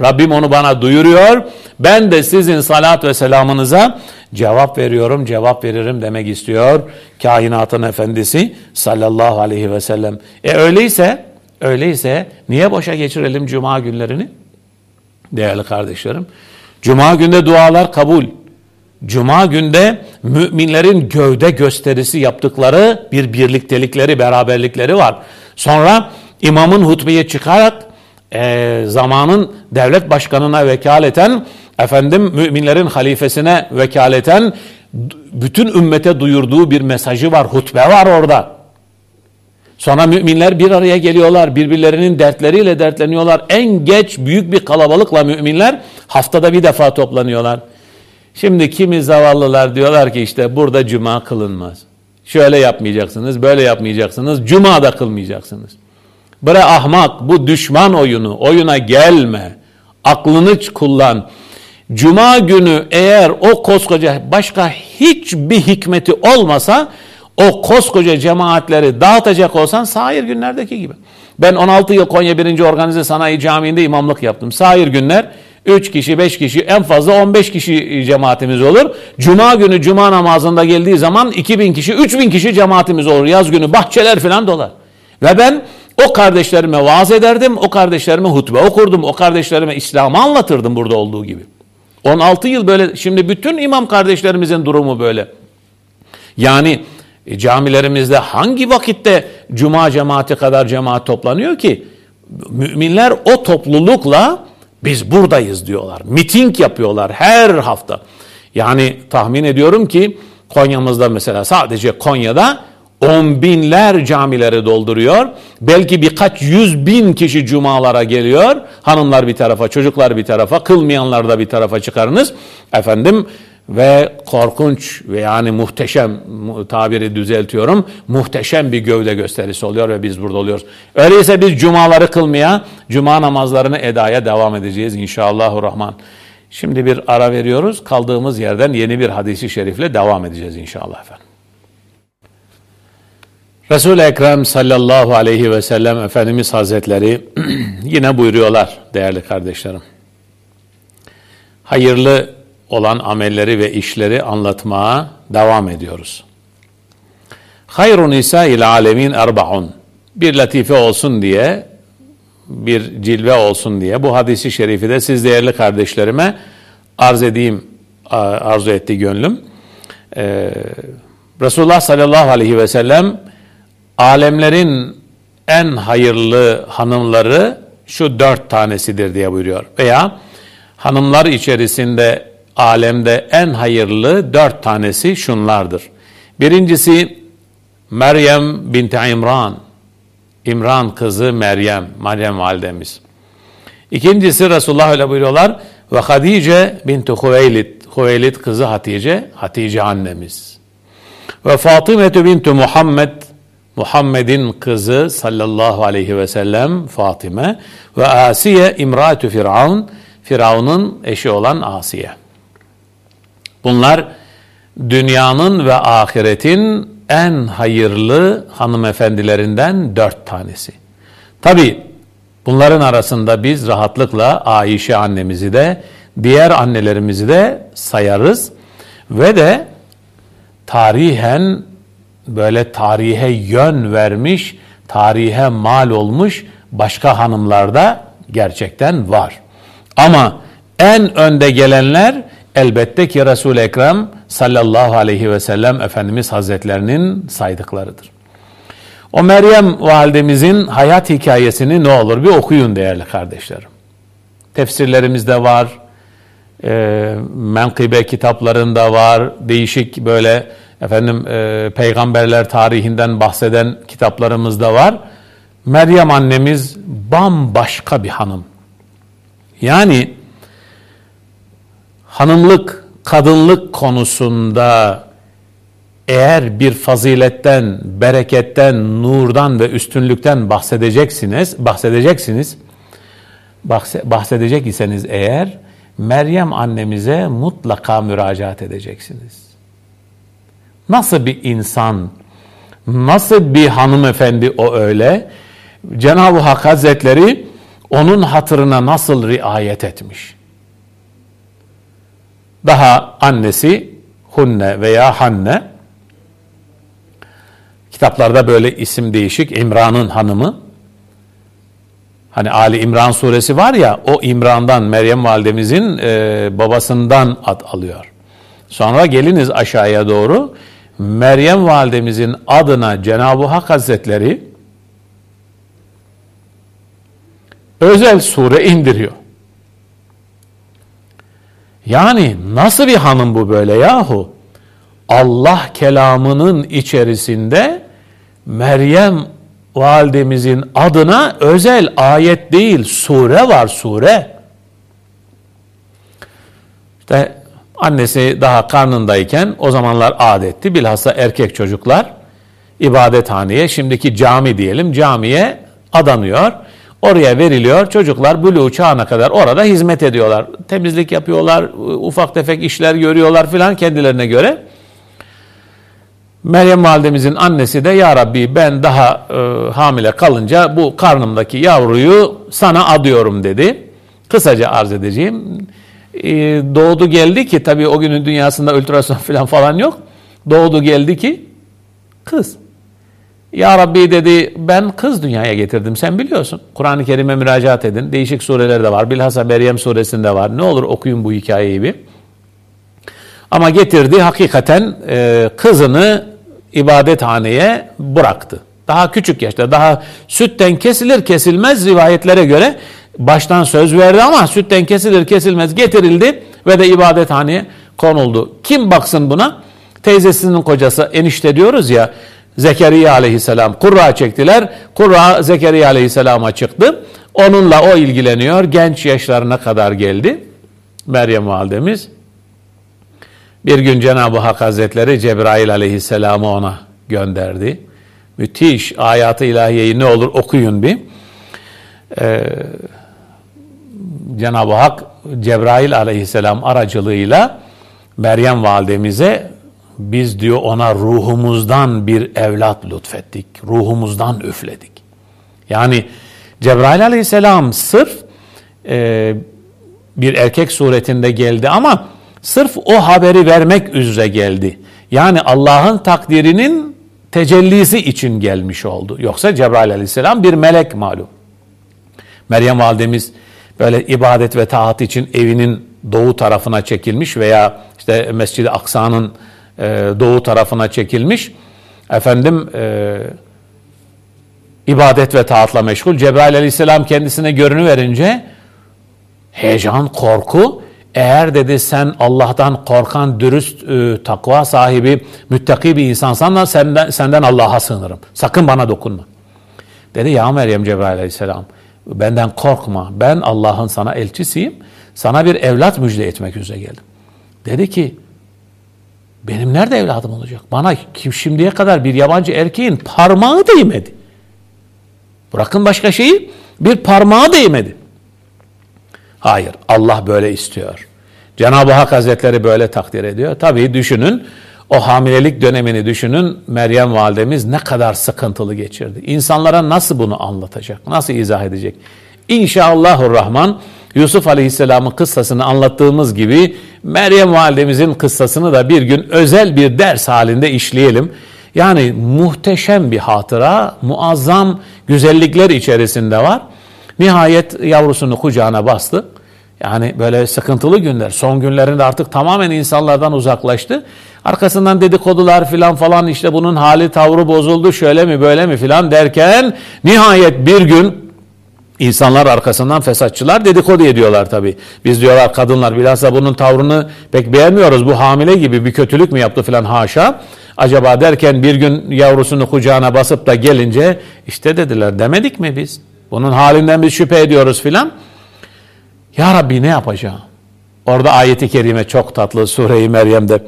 Rabbim onu bana duyuruyor. Ben de sizin salat ve selamınıza cevap veriyorum, cevap veririm demek istiyor. Kainatın efendisi sallallahu aleyhi ve sellem. E öyleyse, öyleyse niye boşa geçirelim cuma günlerini? değerli kardeşlerim. Cuma günde dualar kabul. Cuma günde müminlerin gövde gösterisi yaptıkları bir birliktelikleri, beraberlikleri var. Sonra imamın hutbeye çıkarak e, zamanın devlet başkanına vekaleten, efendim müminlerin halifesine vekaleten bütün ümmete duyurduğu bir mesajı var, hutbe var orada. Sonra müminler bir araya geliyorlar, birbirlerinin dertleriyle dertleniyorlar. En geç büyük bir kalabalıkla müminler haftada bir defa toplanıyorlar. Şimdi kimi zavallılar diyorlar ki işte burada cuma kılınmaz. Şöyle yapmayacaksınız, böyle yapmayacaksınız, cuma da kılmayacaksınız. Bre ahmak, bu düşman oyunu, oyuna gelme. Aklını kullan. Cuma günü eğer o koskoca başka hiçbir hikmeti olmasa o koskoca cemaatleri dağıtacak olsan sahir günlerdeki gibi. Ben 16 yıl Konya 1. Organize Sanayi Camii'nde imamlık yaptım. Sahir günler 3 kişi, 5 kişi, en fazla 15 kişi cemaatimiz olur. Cuma günü cuma namazında geldiği zaman 2000 kişi, 3000 kişi cemaatimiz olur. Yaz günü bahçeler falan dolar. Ve ben o kardeşlerime vaaz ederdim, o kardeşlerime hutbe okurdum, o kardeşlerime İslam'ı anlatırdım burada olduğu gibi. 16 yıl böyle, şimdi bütün imam kardeşlerimizin durumu böyle. Yani e, camilerimizde hangi vakitte cuma cemaati kadar cemaat toplanıyor ki? Müminler o toplulukla biz buradayız diyorlar. Miting yapıyorlar her hafta. Yani tahmin ediyorum ki Konya'mızda mesela sadece Konya'da on binler camileri dolduruyor. Belki birkaç yüz bin kişi cumalara geliyor. Hanımlar bir tarafa, çocuklar bir tarafa, kılmayanlar da bir tarafa çıkarınız. Efendim ve korkunç ve yani muhteşem tabiri düzeltiyorum muhteşem bir gövde gösterisi oluyor ve biz burada oluyoruz. Öyleyse biz cumaları kılmaya, cuma namazlarını edaya devam edeceğiz inşallahurrahman. Şimdi bir ara veriyoruz. Kaldığımız yerden yeni bir hadisi şerifle devam edeceğiz inşallah efendim. Resul-i Ekrem sallallahu aleyhi ve sellem Efendimiz Hazretleri yine buyuruyorlar değerli kardeşlerim. Hayırlı olan amelleri ve işleri anlatmaya devam ediyoruz. Hayrun İsa ile alemin erbaun. Bir latife olsun diye, bir cilve olsun diye bu hadisi şerifi de siz değerli kardeşlerime arz edeyim, arzu etti gönlüm. Ee, Resulullah sallallahu aleyhi ve sellem alemlerin en hayırlı hanımları şu dört tanesidir diye buyuruyor. Veya hanımlar içerisinde alemde en hayırlı dört tanesi şunlardır. Birincisi Meryem binti İmran. İmran kızı Meryem, Meryem validemiz. İkincisi Resulullah öyle buyuruyorlar. Ve Hadice binti Hüveylid, Hüveylid kızı Hatice, Hatice annemiz. Ve Fatıme binti Muhammed, Muhammed'in kızı sallallahu aleyhi ve sellem Fatıme ve Asiye imraatü Firavun, Firavun'un eşi olan Asiye. Bunlar dünyanın ve ahiretin en hayırlı hanımefendilerinden dört tanesi. Tabi bunların arasında biz rahatlıkla Ayşe annemizi de diğer annelerimizi de sayarız ve de tarihen böyle tarihe yön vermiş, tarihe mal olmuş başka hanımlar da gerçekten var. Ama en önde gelenler elbette ki Resul-i Ekrem sallallahu aleyhi ve sellem Efendimiz Hazretlerinin saydıklarıdır. O Meryem validemizin hayat hikayesini ne olur bir okuyun değerli kardeşlerim. Tefsirlerimizde var, e, menkıbe kitaplarında var, değişik böyle efendim e, peygamberler tarihinden bahseden kitaplarımızda var. Meryem annemiz bambaşka bir hanım. Yani hanımlık, kadınlık konusunda eğer bir faziletten, bereketten, nurdan ve üstünlükten bahsedeceksiniz, bahsedeceksiniz, bahsedecek iseniz eğer Meryem annemize mutlaka müracaat edeceksiniz. Nasıl bir insan, nasıl bir hanımefendi o öyle? Cenab-ı Hak Hazretleri onun hatırına nasıl riayet etmiş? Daha annesi Hunne veya Hanne kitaplarda böyle isim değişik İmran'ın hanımı hani Ali İmran suresi var ya o İmran'dan Meryem validemizin e, babasından ad alıyor. Sonra geliniz aşağıya doğru Meryem validemizin adına Cenab-ı Hak Hazretleri özel sure indiriyor. Yani nasıl bir hanım bu böyle yahu? Allah kelamının içerisinde Meryem validemizin adına özel ayet değil sure var sure. İşte annesi daha karnındayken o zamanlar adetti bilhassa erkek çocuklar ibadethaneye şimdiki cami diyelim camiye adanıyor. Oraya veriliyor. Çocuklar buluğ çağına kadar orada hizmet ediyorlar. Temizlik yapıyorlar, ufak tefek işler görüyorlar filan kendilerine göre. Meryem validemizin annesi de ya Rabbi ben daha e, hamile kalınca bu karnımdaki yavruyu sana adıyorum dedi. Kısaca arz edeceğim. E, doğdu geldi ki tabii o günün dünyasında ultrason falan falan yok. Doğdu geldi ki kız. Ya Rabbi dedi ben kız dünyaya getirdim sen biliyorsun. Kur'an-ı Kerim'e müracaat edin. Değişik sureler de var. Bilhassa Meryem suresinde var. Ne olur okuyun bu hikayeyi bir. Ama getirdi hakikaten e, kızını ibadethaneye bıraktı. Daha küçük yaşta, daha sütten kesilir kesilmez rivayetlere göre baştan söz verdi ama sütten kesilir kesilmez getirildi ve de ibadethaneye konuldu. Kim baksın buna? Teyzesinin kocası enişte diyoruz ya Zekeriya aleyhisselam kurra çektiler. Kurra Zekeriya aleyhisselama çıktı. Onunla o ilgileniyor. Genç yaşlarına kadar geldi. Meryem validemiz. Bir gün Cenab-ı Hak Hazretleri Cebrail aleyhisselamı ona gönderdi. Müthiş ayatı ilahiyeyi ne olur okuyun bir. Ee, Cenab-ı Hak Cebrail aleyhisselam aracılığıyla Meryem validemize biz diyor ona ruhumuzdan bir evlat lütfettik. Ruhumuzdan üfledik. Yani Cebrail aleyhisselam sırf e, bir erkek suretinde geldi ama sırf o haberi vermek üzere geldi. Yani Allah'ın takdirinin tecellisi için gelmiş oldu. Yoksa Cebrail aleyhisselam bir melek malum. Meryem validemiz böyle ibadet ve taat için evinin doğu tarafına çekilmiş veya işte Mescid-i Aksa'nın e, doğu tarafına çekilmiş. Efendim e, ibadet ve taatla meşgul. Cebrail aleyhisselam kendisine görünü verince heyecan, korku eğer dedi sen Allah'tan korkan, dürüst, e, takva sahibi, müttaki bir insansan da senden, senden Allah'a sığınırım. Sakın bana dokunma. Dedi ya Meryem Cebrail aleyhisselam benden korkma. Ben Allah'ın sana elçisiyim. Sana bir evlat müjde etmek üzere geldim. Dedi ki benim nerede evladım olacak? Bana kim şimdiye kadar bir yabancı erkeğin parmağı değmedi. Bırakın başka şeyi bir parmağı değmedi. Hayır Allah böyle istiyor. Cenab-ı Hak Hazretleri böyle takdir ediyor. Tabii düşünün o hamilelik dönemini düşünün Meryem validemiz ne kadar sıkıntılı geçirdi. İnsanlara nasıl bunu anlatacak, nasıl izah edecek? İnşallahurrahman Yusuf Aleyhisselam'ın kıssasını anlattığımız gibi Meryem validemizin kıssasını da bir gün özel bir ders halinde işleyelim. Yani muhteşem bir hatıra, muazzam güzellikler içerisinde var. Nihayet yavrusunu kucağına bastı. Yani böyle sıkıntılı günler. Son günlerinde artık tamamen insanlardan uzaklaştı. Arkasından dedikodular filan falan işte bunun hali tavrı bozuldu şöyle mi böyle mi filan derken nihayet bir gün insanlar arkasından fesatçılar dedikodu ediyorlar tabi. Biz diyorlar kadınlar bilhassa bunun tavrını pek beğenmiyoruz. Bu hamile gibi bir kötülük mü yaptı filan haşa. Acaba derken bir gün yavrusunu kucağına basıp da gelince işte dediler demedik mi biz? Bunun halinden biz şüphe ediyoruz filan. Ya Rabbi ne yapacağım? Orada ayeti kerime çok tatlı Sure-i Meryem'de.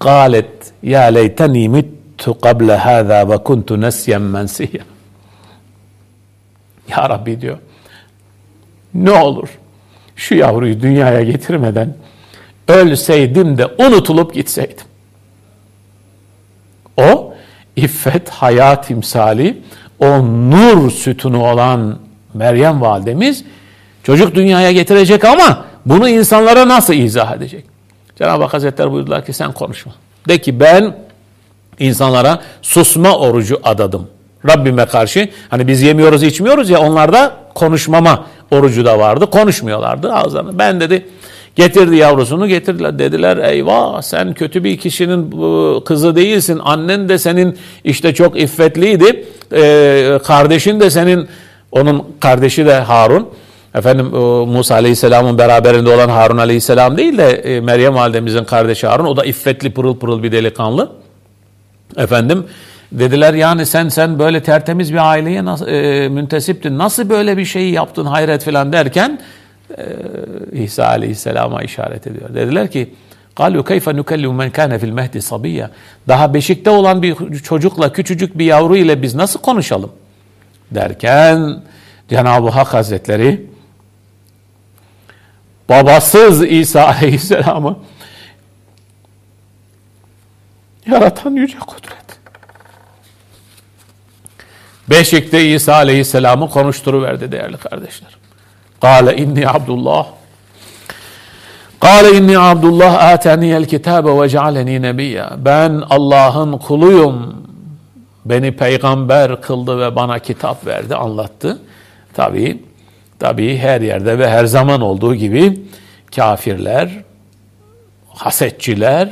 Galet ya leyteni mittu qable hâzâ ve kuntu nesyen mensiyya. Ya Rabbi diyor. Ne olur şu yavruyu dünyaya getirmeden ölseydim de unutulup gitseydim. O iffet, hayat timsali, o nur sütunu olan Meryem validemiz çocuk dünyaya getirecek ama bunu insanlara nasıl izah edecek? Cenab-ı Hak Hazretleri buyurdular ki sen konuşma. De ki ben insanlara susma orucu adadım. Rabbime karşı hani biz yemiyoruz içmiyoruz ya onlarda konuşmama orucu da vardı. Konuşmuyorlardı ağızlarını. Ben dedi getirdi yavrusunu getirdiler. Dediler eyvah sen kötü bir kişinin kızı değilsin. Annen de senin işte çok iffetliydi. Ee, kardeşin de senin onun kardeşi de Harun Efendim Musa Aleyhisselam'ın beraberinde olan Harun Aleyhisselam değil de e, Meryem validemizin kardeşi Harun. O da iffetli pırıl pırıl bir delikanlı. Efendim dediler yani sen sen böyle tertemiz bir aileye nasıl, e, müntesiptin. Nasıl böyle bir şeyi yaptın hayret filan derken e, İsa Aleyhisselam'a işaret ediyor. Dediler ki قالوا كيف نكلم من كان في المهد صبيا Daha beşikte olan bir çocukla küçücük bir yavru ile biz nasıl konuşalım? Derken Cenab-ı Hak Hazretleri babasız İsa Aleyhisselam'ı yaratan yüce kudret. Beşikte İsa Aleyhisselam'ı konuşturuverdi değerli kardeşler. Kale inni Abdullah. Kale inni Abdullah ateniyel kitabe ve cealeni nebiyya. Ben Allah'ın kuluyum. Beni peygamber kıldı ve bana kitap verdi, anlattı. Tabii Tabii her yerde ve her zaman olduğu gibi kafirler, hasetçiler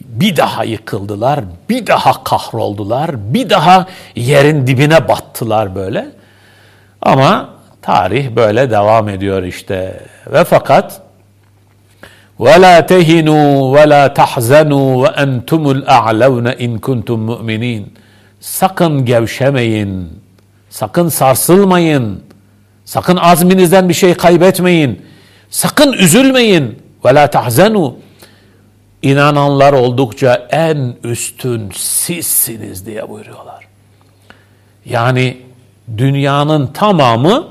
bir daha yıkıldılar, bir daha kahroldular, bir daha yerin dibine battılar böyle. Ama tarih böyle devam ediyor işte. Ve fakat وَلَا تَهِنُوا وَلَا تَحْزَنُوا وَاَنْتُمُ الْاَعْلَوْنَ اِنْ كُنْتُمْ مُؤْمِنِينَ Sakın gevşemeyin, sakın sarsılmayın, Sakın azminizden bir şey kaybetmeyin. Sakın üzülmeyin. Ve la tahzenu. İnananlar oldukça en üstün sizsiniz diye buyuruyorlar. Yani dünyanın tamamı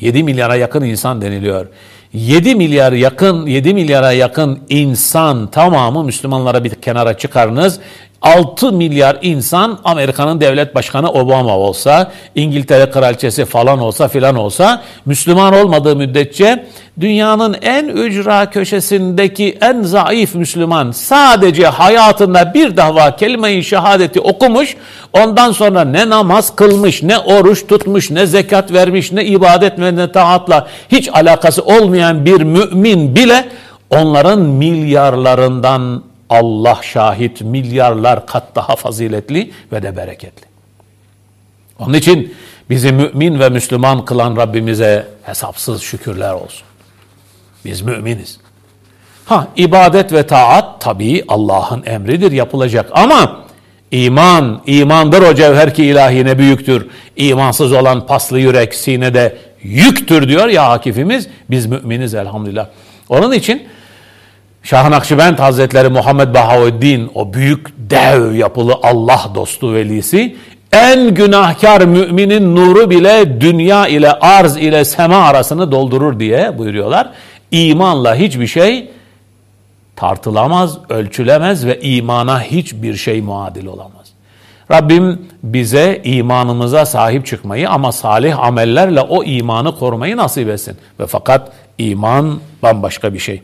7 milyara yakın insan deniliyor. 7 milyar yakın 7 milyara yakın insan tamamı Müslümanlara bir kenara çıkarınız. 6 milyar insan Amerika'nın devlet başkanı Obama olsa, İngiltere kraliçesi falan olsa filan olsa Müslüman olmadığı müddetçe dünyanın en ücra köşesindeki en zayıf Müslüman sadece hayatında bir defa kelime-i şehadeti okumuş, ondan sonra ne namaz kılmış, ne oruç tutmuş, ne zekat vermiş, ne ibadet ve ne taatla hiç alakası olmayan bir mümin bile onların milyarlarından Allah şahit milyarlar kat daha faziletli ve de bereketli. Onun için bizi mümin ve Müslüman kılan Rabbimize hesapsız şükürler olsun. Biz müminiz. Ha ibadet ve taat tabii Allah'ın emridir yapılacak ama iman, imandır o cevher ki ilahine büyüktür. İmansız olan paslı yürek sinede yüktür diyor ya Akifimiz. Biz müminiz elhamdülillah. Onun için Şah Nakşibend Hazretleri Muhammed Bahavuddin o büyük dev yapılı Allah dostu velisi en günahkar müminin nuru bile dünya ile arz ile sema arasını doldurur diye buyuruyorlar. İmanla hiçbir şey tartılamaz, ölçülemez ve imana hiçbir şey muadil olamaz. Rabbim bize imanımıza sahip çıkmayı ama salih amellerle o imanı korumayı nasip etsin. Ve fakat iman bambaşka bir şey.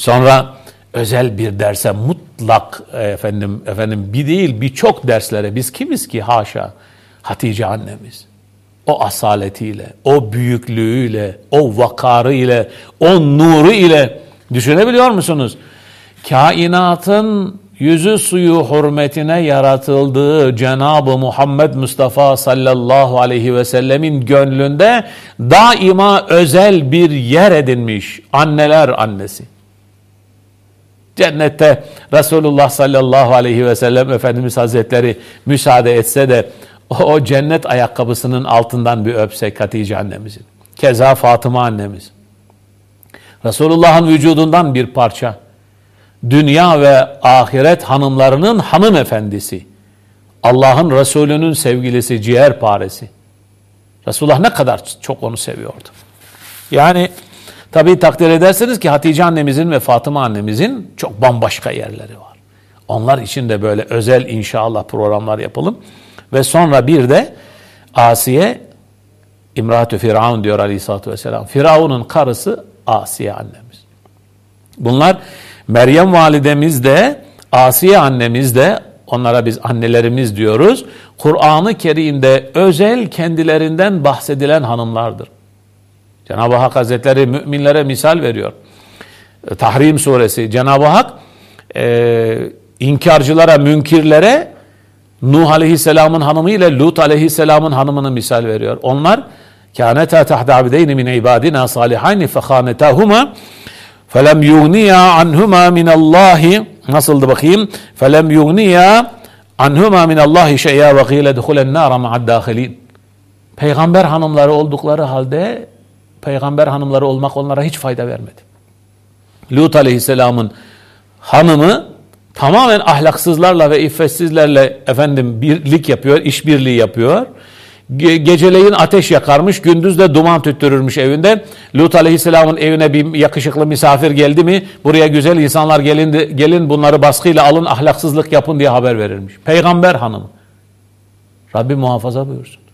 Sonra özel bir derse mutlak efendim efendim bir değil birçok derslere biz kimiz ki haşa Hatice annemiz o asaletiyle, o büyüklüğüyle, o vakarı ile, o nuru ile düşünebiliyor musunuz? Kainatın yüzü suyu hürmetine yaratıldığı Cenab-ı Muhammed Mustafa sallallahu aleyhi ve sellemin gönlünde daima özel bir yer edinmiş anneler annesi. Cennette Resulullah sallallahu aleyhi ve sellem Efendimiz Hazretleri müsaade etse de o cennet ayakkabısının altından bir öpsek Hatice annemizin. Keza Fatıma annemiz. Resulullah'ın vücudundan bir parça. Dünya ve ahiret hanımlarının hanımefendisi. Allah'ın Resulü'nün sevgilisi, ciğer paresi. Resulullah ne kadar çok onu seviyordu. Yani tabii takdir edersiniz ki Hatice annemizin ve Fatıma annemizin çok bambaşka yerleri var. Onlar için de böyle özel inşallah programlar yapalım. Ve sonra bir de Asiye İmratü Firavun diyor aleyhissalatü vesselam. Firavun'un karısı Asiye annemiz. Bunlar Meryem validemiz de Asiye annemiz de onlara biz annelerimiz diyoruz. Kur'an-ı Kerim'de özel kendilerinden bahsedilen hanımlardır. Cenab-ı Hak Hazretleri müminlere misal veriyor. Tahrim suresi Cenab-ı Hak e, inkarcılara, münkirlere Nuh aleyhisselamın hanımı ile Lut aleyhisselamın hanımını misal veriyor. Onlar kânetâ tahta abdeyni min ibadina salihayni fekhanetâhuma felem yugniya anhuma minallahi nasıldı bakayım felem yugniya anhuma minallahi şey'a ve gîle duhulen nâra ma'ad dâhilîn Peygamber hanımları oldukları halde peygamber hanımları olmak onlara hiç fayda vermedi. Lut aleyhisselamın hanımı tamamen ahlaksızlarla ve iffetsizlerle efendim birlik yapıyor, işbirliği yapıyor. Ge geceleyin ateş yakarmış, gündüz de duman tüttürürmüş evinde. Lut Aleyhisselam'ın evine bir yakışıklı misafir geldi mi, buraya güzel insanlar gelin, gelin bunları baskıyla alın, ahlaksızlık yapın diye haber verirmiş. Peygamber hanım. Rabbi muhafaza buyursun.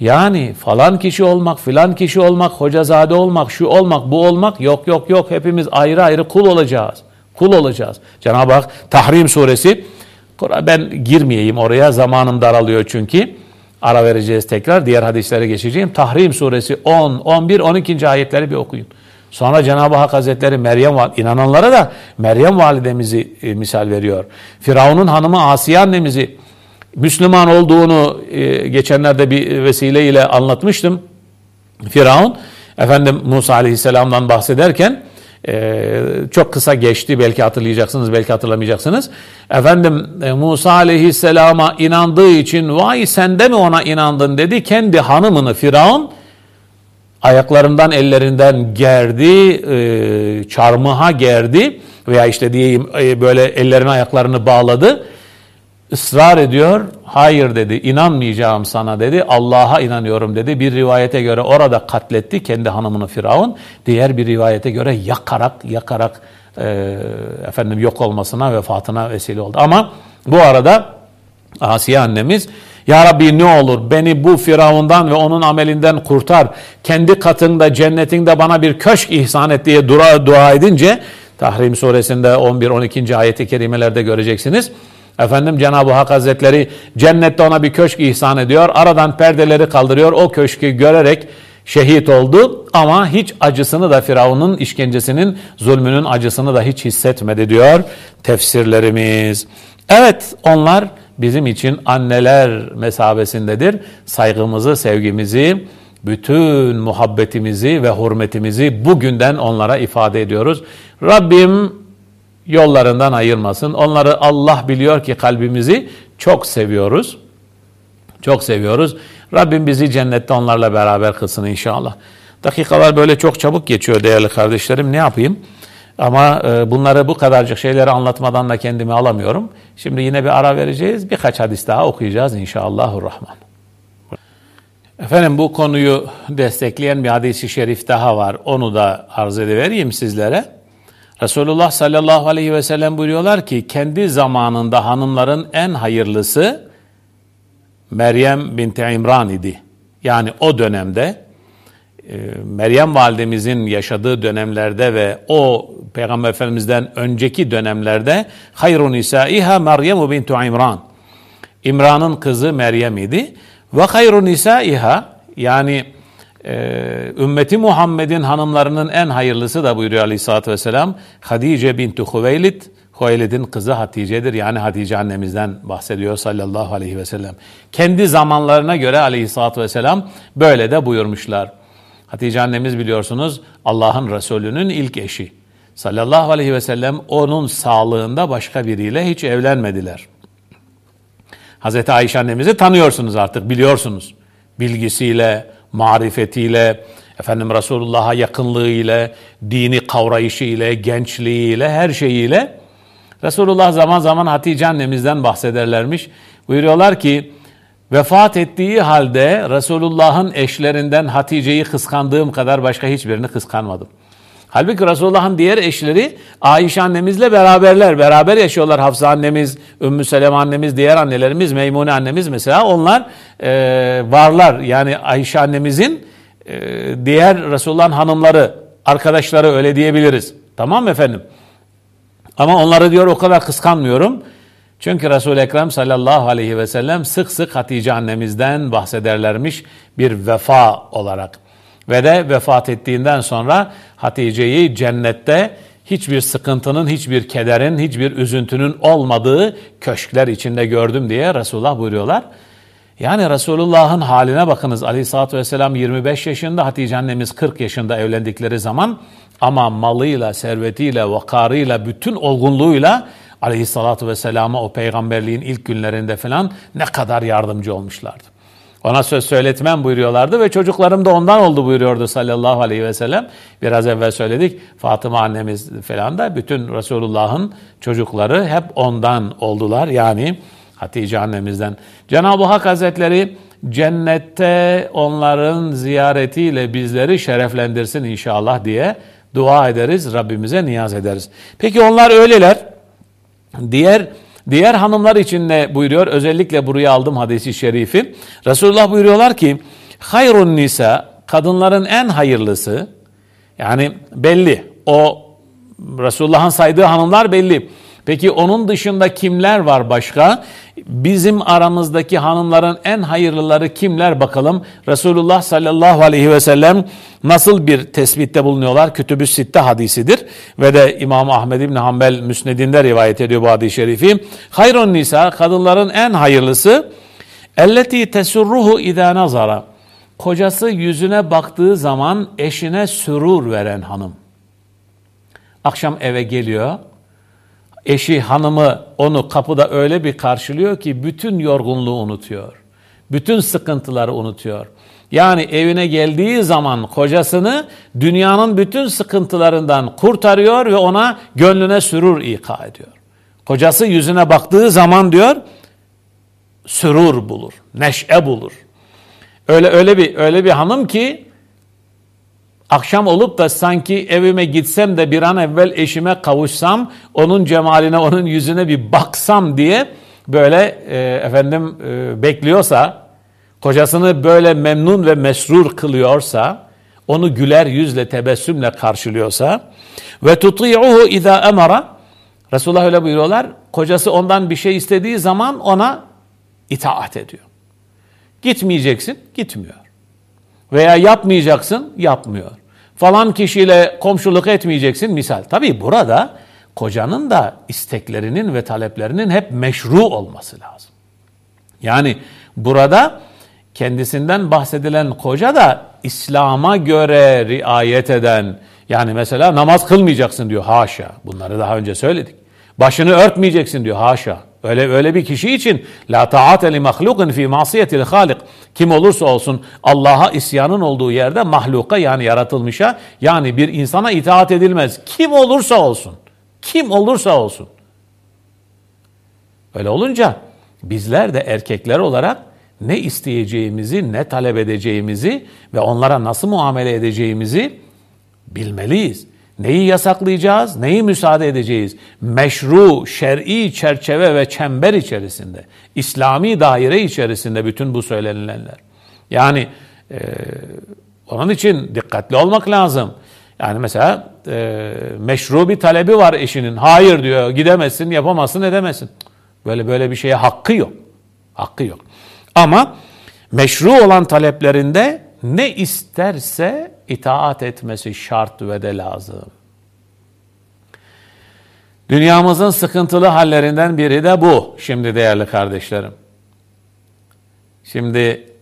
Yani falan kişi olmak, filan kişi olmak, hocazade olmak, şu olmak, bu olmak yok yok yok. Hepimiz ayrı ayrı kul olacağız. Kul olacağız. Cenab-ı Hak Tahrim suresi ben girmeyeyim oraya zamanım daralıyor çünkü. Ara vereceğiz tekrar. Diğer hadislere geçeceğim. Tahrim suresi 10, 11, 12. ayetleri bir okuyun. Sonra Cenab-ı Hak Hazretleri Meryem inananlara da Meryem validemizi e, misal veriyor. Firavun'un hanımı Asiye annemizi Müslüman olduğunu e, geçenlerde bir vesileyle anlatmıştım. Firavun efendim Musa Aleyhisselam'dan bahsederken ee, çok kısa geçti belki hatırlayacaksınız belki hatırlamayacaksınız. Efendim e, Musa aleyhisselama inandığı için vay sen de mi ona inandın dedi. Kendi hanımını Firavun ayaklarından ellerinden gerdi, e, çarmıha gerdi veya işte diyeyim e, böyle ellerini ayaklarını bağladı ısrar ediyor. Hayır dedi, inanmayacağım sana dedi. Allah'a inanıyorum dedi. Bir rivayete göre orada katletti kendi hanımını Firavun. Diğer bir rivayete göre yakarak yakarak e, efendim yok olmasına, vefatına vesile oldu. Ama bu arada Asiye annemiz ya Rabbi ne olur beni bu Firavundan ve onun amelinden kurtar. Kendi katında cennetinde bana bir köşk ihsan et diye dua, dua edince Tahrim suresinde 11-12. ayeti kerimelerde göreceksiniz. Efendim Cenab-ı Hak Hazretleri cennette ona bir köşk ihsan ediyor. Aradan perdeleri kaldırıyor. O köşkü görerek şehit oldu ama hiç acısını da Firavun'un işkencesinin zulmünün acısını da hiç hissetmedi diyor tefsirlerimiz. Evet onlar bizim için anneler mesabesindedir. Saygımızı, sevgimizi bütün muhabbetimizi ve hürmetimizi bugünden onlara ifade ediyoruz. Rabbim yollarından ayırmasın. Onları Allah biliyor ki kalbimizi çok seviyoruz. Çok seviyoruz. Rabbim bizi cennette onlarla beraber kılsın inşallah. Dakikalar böyle çok çabuk geçiyor değerli kardeşlerim. Ne yapayım? Ama e, bunları bu kadarcık şeyleri anlatmadan da kendimi alamıyorum. Şimdi yine bir ara vereceğiz. Birkaç hadis daha okuyacağız inşallahurrahman. Efendim bu konuyu destekleyen bir hadisi şerif daha var. Onu da arz edivereyim sizlere. Resulullah sallallahu aleyhi ve sellem buyuruyorlar ki kendi zamanında hanımların en hayırlısı Meryem binti İmran idi. Yani o dönemde e, Meryem validemizin yaşadığı dönemlerde ve o Peygamber Efendimiz'den önceki dönemlerde hayrun nisaiha Meryem bintu İmran. İmran'ın kızı Meryem idi. Ve hayrun nisaiha yani e, ümmeti Muhammed'in hanımlarının en hayırlısı da buyuruyor Aleyhisselatü Vesselam Hadice bintu Hüveylid Hüveylid'in kızı Hatice'dir. Yani Hatice annemizden bahsediyor sallallahu aleyhi ve sellem. Kendi zamanlarına göre aleyhissalatü vesselam böyle de buyurmuşlar. Hatice annemiz biliyorsunuz Allah'ın Resulü'nün ilk eşi. Sallallahu aleyhi ve sellem onun sağlığında başka biriyle hiç evlenmediler. Hazreti Ayşe annemizi tanıyorsunuz artık biliyorsunuz. Bilgisiyle, marifetiyle, efendim Resulullah'a yakınlığıyla, dini kavrayışıyla, gençliğiyle, her şeyiyle Resulullah zaman zaman Hatice annemizden bahsederlermiş. Buyuruyorlar ki vefat ettiği halde Resulullah'ın eşlerinden Hatice'yi kıskandığım kadar başka hiçbirini kıskanmadım. Halbuki Resulullah'ın diğer eşleri Ayşe annemizle beraberler. Beraber yaşıyorlar Hafsa annemiz, Ümmü Seleme annemiz, diğer annelerimiz, Meymune annemiz mesela. Onlar e, varlar. Yani Ayşe annemizin e, diğer Resulullah'ın hanımları, arkadaşları öyle diyebiliriz. Tamam efendim? Ama onları diyor o kadar kıskanmıyorum. Çünkü Resul-i Ekrem sallallahu aleyhi ve sellem sık sık Hatice annemizden bahsederlermiş bir vefa olarak. Ve de vefat ettiğinden sonra Hatice'yi cennette hiçbir sıkıntının, hiçbir kederin, hiçbir üzüntünün olmadığı köşkler içinde gördüm diye Resulullah buyuruyorlar. Yani Resulullah'ın haline bakınız. Aleyhisselatü Vesselam 25 yaşında, Hatice annemiz 40 yaşında evlendikleri zaman ama malıyla, servetiyle, vakarıyla, bütün olgunluğuyla Aleyhisselatü Vesselam'a o peygamberliğin ilk günlerinde falan ne kadar yardımcı olmuşlardı. Ona söz söyletmem buyuruyorlardı ve çocuklarım da ondan oldu buyuruyordu sallallahu aleyhi ve sellem. Biraz evvel söyledik Fatıma annemiz falan da bütün Resulullah'ın çocukları hep ondan oldular. Yani Hatice annemizden. Cenab-ı Hak Hazretleri cennette onların ziyaretiyle bizleri şereflendirsin inşallah diye dua ederiz, Rabbimize niyaz ederiz. Peki onlar öyleler. Diğer diğer hanımlar için ne buyuruyor? Özellikle buraya aldım hadisi şerifi. Resulullah buyuruyorlar ki hayrun nisa kadınların en hayırlısı yani belli. O Resulullah'ın saydığı hanımlar belli. Peki onun dışında kimler var başka? Bizim aramızdaki hanımların en hayırlıları kimler bakalım? Resulullah sallallahu aleyhi ve sellem nasıl bir tespitte bulunuyorlar? Kütüb-ü Sitte hadisidir ve de İmam Ahmed İbni Hanbel müsnedinde rivayet ediyor bu hadis-i şerifi. Hayrun nisa kadınların en hayırlısı elleti tesurruhu idâ nazara kocası yüzüne baktığı zaman eşine sürur veren hanım. Akşam eve geliyor eşi, hanımı onu kapıda öyle bir karşılıyor ki bütün yorgunluğu unutuyor. Bütün sıkıntıları unutuyor. Yani evine geldiği zaman kocasını dünyanın bütün sıkıntılarından kurtarıyor ve ona gönlüne sürur ika ediyor. Kocası yüzüne baktığı zaman diyor sürur bulur, neşe bulur. Öyle öyle bir öyle bir hanım ki Akşam olup da sanki evime gitsem de bir an evvel eşime kavuşsam, onun cemaline, onun yüzüne bir baksam diye böyle e, efendim e, bekliyorsa, kocasını böyle memnun ve mesrur kılıyorsa, onu güler yüzle, tebessümle karşılıyorsa ve tuti'uhu iza emara Resulullah öyle buyuruyorlar. Kocası ondan bir şey istediği zaman ona itaat ediyor. Gitmeyeceksin, gitmiyor. Veya yapmayacaksın, yapmıyor. Falan kişiyle komşuluk etmeyeceksin misal. Tabii burada kocanın da isteklerinin ve taleplerinin hep meşru olması lazım. Yani burada kendisinden bahsedilen koca da İslam'a göre riayet eden yani mesela namaz kılmayacaksın diyor haşa. Bunları daha önce söyledik. Başını örtmeyeceksin diyor haşa. Öyle öyle bir kişi için la taate li mahlukin fi masiyetil halik. Kim olursa olsun Allah'a isyanın olduğu yerde mahluka yani yaratılmışa yani bir insana itaat edilmez. Kim olursa olsun. Kim olursa olsun. Öyle olunca bizler de erkekler olarak ne isteyeceğimizi, ne talep edeceğimizi ve onlara nasıl muamele edeceğimizi bilmeliyiz. Neyi yasaklayacağız, neyi müsaade edeceğiz? Meşru, şer'i çerçeve ve çember içerisinde, İslami daire içerisinde bütün bu söylenilenler. Yani e, onun için dikkatli olmak lazım. Yani mesela e, meşru bir talebi var eşinin. Hayır diyor, gidemezsin, yapamazsın, edemezsin. Böyle böyle bir şeye hakkı yok. Hakkı yok. Ama meşru olan taleplerinde ne isterse itaat etmesi şart ve de lazım. Dünyamızın sıkıntılı hallerinden biri de bu şimdi değerli kardeşlerim. Şimdi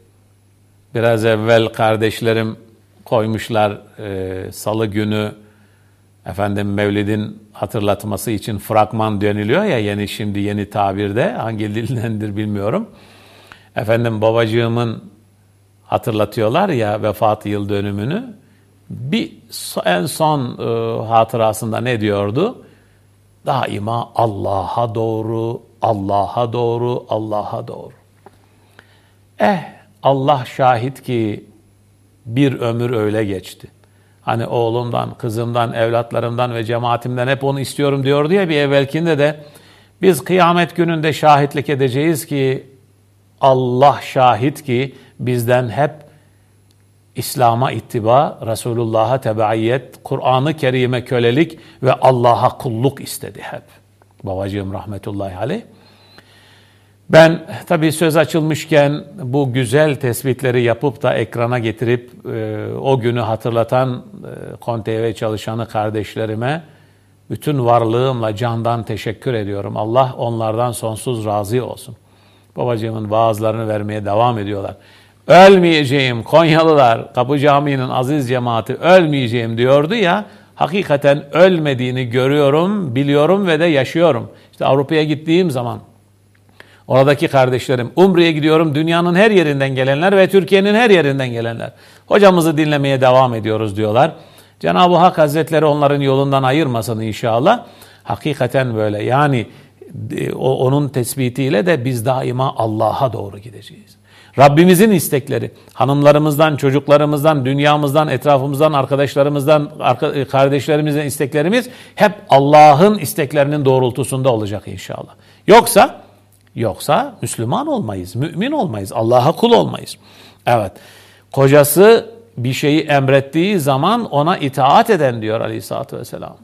biraz evvel kardeşlerim koymuşlar e, salı günü efendim Mevlid'in hatırlatması için fragman dönülüyor ya yeni şimdi yeni tabirde hangi dildendir bilmiyorum. Efendim babacığımın hatırlatıyorlar ya vefat yıl dönümünü. Bir en son e, hatırasında ne diyordu? Daima Allah'a doğru, Allah'a doğru, Allah'a doğru. Eh Allah şahit ki bir ömür öyle geçti. Hani oğlumdan, kızımdan, evlatlarımdan ve cemaatimden hep onu istiyorum diyordu ya bir evvelkinde de biz kıyamet gününde şahitlik edeceğiz ki Allah şahit ki bizden hep İslam'a ittiba, Resulullah'a tebaiyet, Kur'an-ı Kerim'e kölelik ve Allah'a kulluk istedi hep. Babacığım rahmetullahi aleyh. Ben tabii söz açılmışken bu güzel tespitleri yapıp da ekrana getirip e, o günü hatırlatan e, KonTV çalışanı kardeşlerime bütün varlığımla candan teşekkür ediyorum. Allah onlardan sonsuz razı olsun. Babacığımın vaazlarını vermeye devam ediyorlar. Ölmeyeceğim Konyalılar, Kapı Camii'nin aziz cemaati ölmeyeceğim diyordu ya, hakikaten ölmediğini görüyorum, biliyorum ve de yaşıyorum. İşte Avrupa'ya gittiğim zaman Oradaki kardeşlerim, Umre'ye gidiyorum dünyanın her yerinden gelenler ve Türkiye'nin her yerinden gelenler. Hocamızı dinlemeye devam ediyoruz diyorlar. Cenab-ı Hak Hazretleri onların yolundan ayırmasın inşallah. Hakikaten böyle yani e, onun tespitiyle de biz daima Allah'a doğru gideceğiz. Rabbimizin istekleri, hanımlarımızdan, çocuklarımızdan, dünyamızdan, etrafımızdan, arkadaşlarımızdan, kardeşlerimizden isteklerimiz hep Allah'ın isteklerinin doğrultusunda olacak inşallah. Yoksa Yoksa Müslüman olmayız, mümin olmayız, Allah'a kul olmayız. Evet, kocası bir şeyi emrettiği zaman ona itaat eden diyor aleyhissalatü vesselam.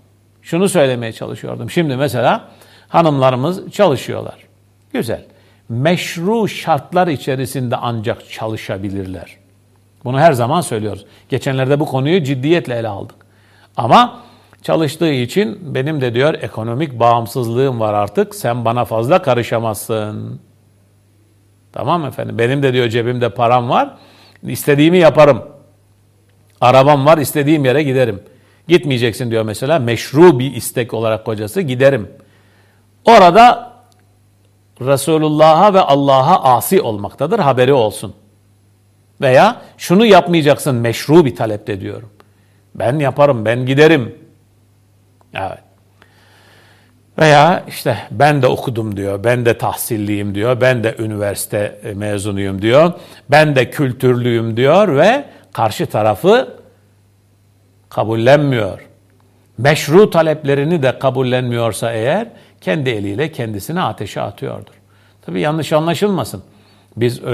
Şunu söylemeye çalışıyordum. Şimdi mesela hanımlarımız çalışıyorlar. Güzel. Meşru şartlar içerisinde ancak çalışabilirler. Bunu her zaman söylüyoruz. Geçenlerde bu konuyu ciddiyetle ele aldık. Ama Çalıştığı için benim de diyor ekonomik bağımsızlığım var artık. Sen bana fazla karışamazsın. Tamam efendim. Benim de diyor cebimde param var. İstediğimi yaparım. Arabam var, istediğim yere giderim. Gitmeyeceksin diyor mesela. Meşru bir istek olarak kocası giderim. Orada Resulullah'a ve Allah'a asi olmaktadır. Haberi olsun. Veya şunu yapmayacaksın meşru bir talepte diyorum. Ben yaparım, ben giderim. Evet. Veya işte ben de okudum diyor, ben de tahsilliyim diyor, ben de üniversite e, mezunuyum diyor, ben de kültürlüyüm diyor ve karşı tarafı kabullenmiyor. Meşru taleplerini de kabullenmiyorsa eğer kendi eliyle kendisini ateşe atıyordur. Tabi yanlış anlaşılmasın. Biz e,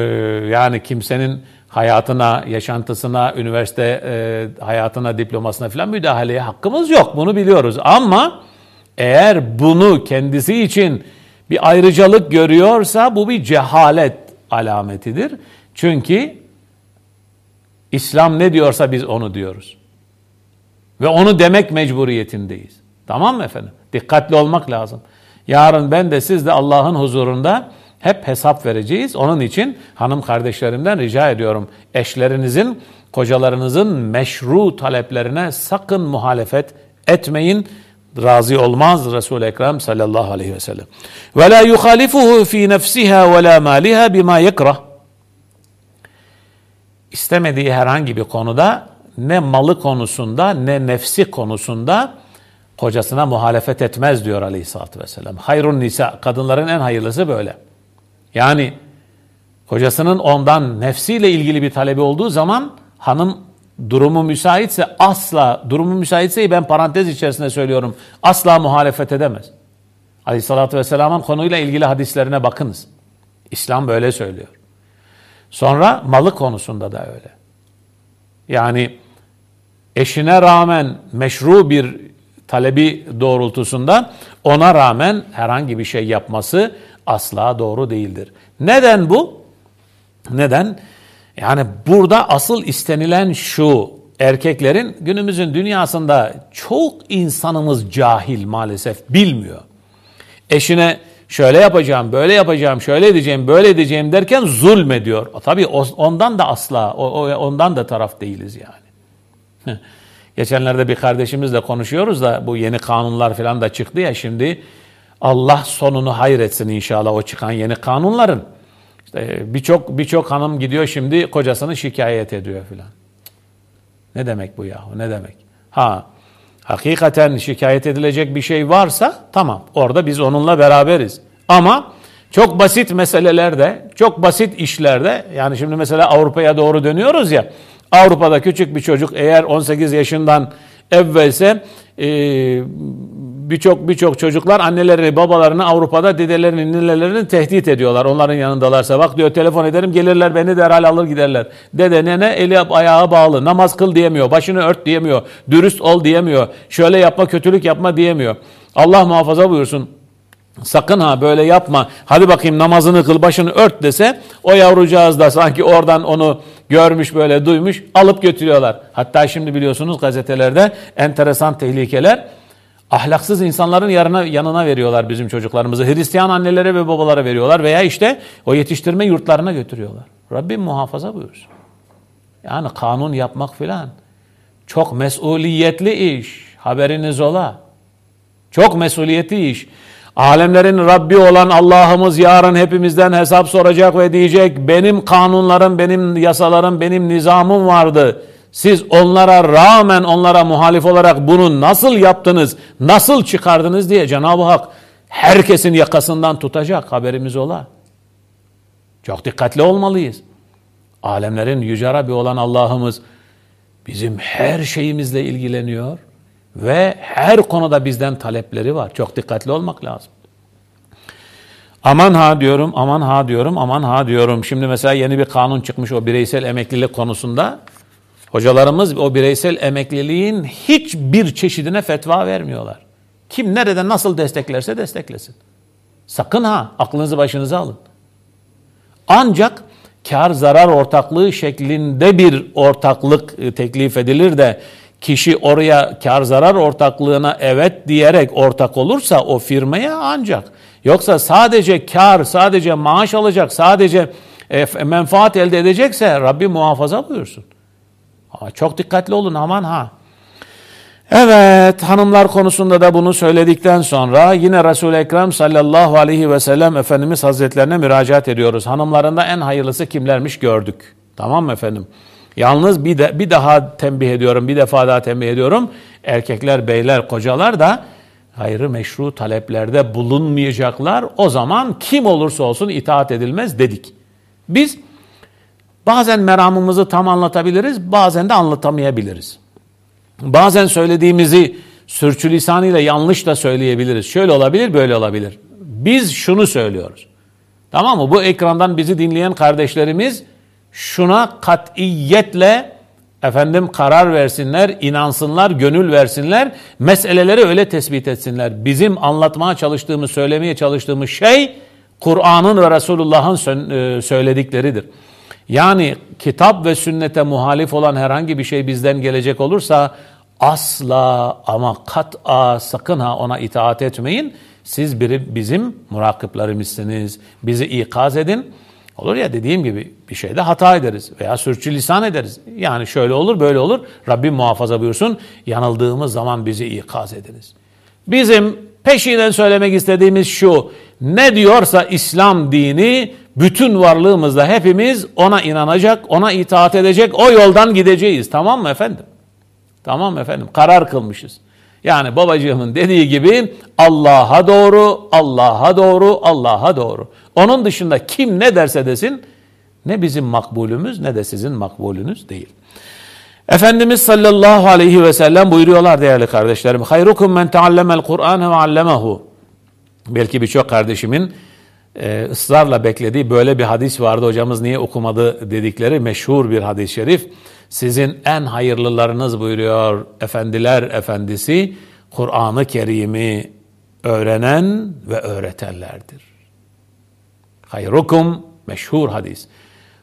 yani kimsenin hayatına, yaşantısına, üniversite e, hayatına, diplomasına falan müdahaleye hakkımız yok. Bunu biliyoruz. Ama eğer bunu kendisi için bir ayrıcalık görüyorsa bu bir cehalet alametidir. Çünkü İslam ne diyorsa biz onu diyoruz. Ve onu demek mecburiyetindeyiz. Tamam mı efendim? Dikkatli olmak lazım. Yarın ben de siz de Allah'ın huzurunda hep hesap vereceğiz. Onun için hanım kardeşlerimden rica ediyorum eşlerinizin Kocalarınızın meşru taleplerine sakın muhalefet etmeyin. Razı olmaz Resul-i Ekrem sallallahu aleyhi ve sellem. Ve la yuhalifuhu fi nefsiha ve la maliha bima yekrah. İstemediği herhangi bir konuda ne malı konusunda ne nefsi konusunda kocasına muhalefet etmez diyor aleyhissalatü vesselam. Hayrun nisa, kadınların en hayırlısı böyle. Yani kocasının ondan nefsiyle ilgili bir talebi olduğu zaman hanım durumu müsaitse asla, durumu müsaitse ben parantez içerisinde söylüyorum, asla muhalefet edemez. Aleyhissalatü vesselamın konuyla ilgili hadislerine bakınız. İslam böyle söylüyor. Sonra malı konusunda da öyle. Yani eşine rağmen meşru bir talebi doğrultusunda ona rağmen herhangi bir şey yapması asla doğru değildir. Neden bu? Neden? Yani burada asıl istenilen şu erkeklerin günümüzün dünyasında çok insanımız cahil maalesef bilmiyor. Eşine şöyle yapacağım, böyle yapacağım, şöyle edeceğim, böyle edeceğim derken zulmediyor. Tabii ondan da asla, ondan da taraf değiliz yani. Geçenlerde bir kardeşimizle konuşuyoruz da bu yeni kanunlar falan da çıktı ya şimdi Allah sonunu hayretsin inşallah o çıkan yeni kanunların. İşte birçok birçok hanım gidiyor şimdi kocasını şikayet ediyor filan. Ne demek bu yahu? Ne demek? Ha, hakikaten şikayet edilecek bir şey varsa tamam. Orada biz onunla beraberiz. Ama çok basit meselelerde, çok basit işlerde yani şimdi mesela Avrupa'ya doğru dönüyoruz ya. Avrupa'da küçük bir çocuk eğer 18 yaşından evvelse e, birçok birçok çocuklar annelerini, babalarını Avrupa'da dedelerini, ninelerini tehdit ediyorlar. Onların yanındalarsa bak diyor telefon ederim gelirler beni derhal alır giderler. Dede nene eli ayağı bağlı namaz kıl diyemiyor, başını ört diyemiyor, dürüst ol diyemiyor, şöyle yapma kötülük yapma diyemiyor. Allah muhafaza buyursun. Sakın ha böyle yapma. Hadi bakayım namazını kıl başını ört dese o yavrucağız da sanki oradan onu görmüş böyle duymuş alıp götürüyorlar. Hatta şimdi biliyorsunuz gazetelerde enteresan tehlikeler ahlaksız insanların yanına, yanına veriyorlar bizim çocuklarımızı. Hristiyan annelere ve babalara veriyorlar veya işte o yetiştirme yurtlarına götürüyorlar. Rabbim muhafaza buyursun. Yani kanun yapmak filan çok mesuliyetli iş. Haberiniz ola. Çok mesuliyetli iş. Alemlerin Rabbi olan Allah'ımız yarın hepimizden hesap soracak ve diyecek benim kanunlarım, benim yasalarım, benim nizamım vardı. Siz onlara rağmen onlara muhalif olarak bunu nasıl yaptınız, nasıl çıkardınız diye Cenab-ı Hak herkesin yakasından tutacak haberimiz ola. Çok dikkatli olmalıyız. Alemlerin yüce Rabbi olan Allah'ımız bizim her şeyimizle ilgileniyor ve her konuda bizden talepleri var. Çok dikkatli olmak lazım. Aman ha diyorum, aman ha diyorum, aman ha diyorum. Şimdi mesela yeni bir kanun çıkmış o bireysel emeklilik konusunda. Hocalarımız o bireysel emekliliğin hiçbir çeşidine fetva vermiyorlar. Kim nerede nasıl desteklerse desteklesin. Sakın ha aklınızı başınıza alın. Ancak kar zarar ortaklığı şeklinde bir ortaklık e, teklif edilir de kişi oraya kar zarar ortaklığına evet diyerek ortak olursa o firmaya ancak yoksa sadece kar, sadece maaş alacak, sadece e, menfaat elde edecekse Rabbi muhafaza buyursun. Çok dikkatli olun aman ha. Evet hanımlar konusunda da bunu söyledikten sonra yine Resul-i Ekrem sallallahu aleyhi ve sellem Efendimiz Hazretlerine müracaat ediyoruz. Hanımlarında en hayırlısı kimlermiş gördük. Tamam mı efendim? Yalnız bir, de, bir daha tembih ediyorum, bir defa daha tembih ediyorum. Erkekler, beyler, kocalar da gayrı meşru taleplerde bulunmayacaklar. O zaman kim olursa olsun itaat edilmez dedik. Biz bazen meramımızı tam anlatabiliriz, bazen de anlatamayabiliriz. Bazen söylediğimizi sürçülisanıyla yanlış da söyleyebiliriz. Şöyle olabilir, böyle olabilir. Biz şunu söylüyoruz. Tamam mı? Bu ekrandan bizi dinleyen kardeşlerimiz şuna katiyetle efendim karar versinler, inansınlar, gönül versinler, meseleleri öyle tespit etsinler. Bizim anlatmaya çalıştığımız, söylemeye çalıştığımız şey Kur'an'ın ve Resulullah'ın e, söyledikleridir. Yani kitap ve sünnete muhalif olan herhangi bir şey bizden gelecek olursa asla ama kat'a sakın ha ona itaat etmeyin. Siz biri bizim murakiplerimizsiniz. Bizi ikaz edin Olur ya dediğim gibi bir şeyde hata ederiz veya sürçülisan ederiz. Yani şöyle olur böyle olur. Rabbim muhafaza buyursun. Yanıldığımız zaman bizi ikaz ediniz. Bizim peşinden söylemek istediğimiz şu. Ne diyorsa İslam dini bütün varlığımızla hepimiz ona inanacak, ona itaat edecek, o yoldan gideceğiz. Tamam mı efendim? Tamam efendim? Karar kılmışız. Yani babacığımın dediği gibi Allah'a doğru, Allah'a doğru, Allah'a doğru. Onun dışında kim ne derse desin ne bizim makbulümüz ne de sizin makbulünüz değil. Efendimiz sallallahu aleyhi ve sellem buyuruyorlar değerli kardeşlerim. Hayrukum men teallemel Kur'an ve allemehu. Belki birçok kardeşimin e, ısrarla beklediği böyle bir hadis vardı. Hocamız niye okumadı dedikleri meşhur bir hadis-i şerif. Sizin en hayırlılarınız buyuruyor efendiler efendisi Kur'an-ı Kerim'i öğrenen ve öğretenlerdir. Hayrukum meşhur hadis.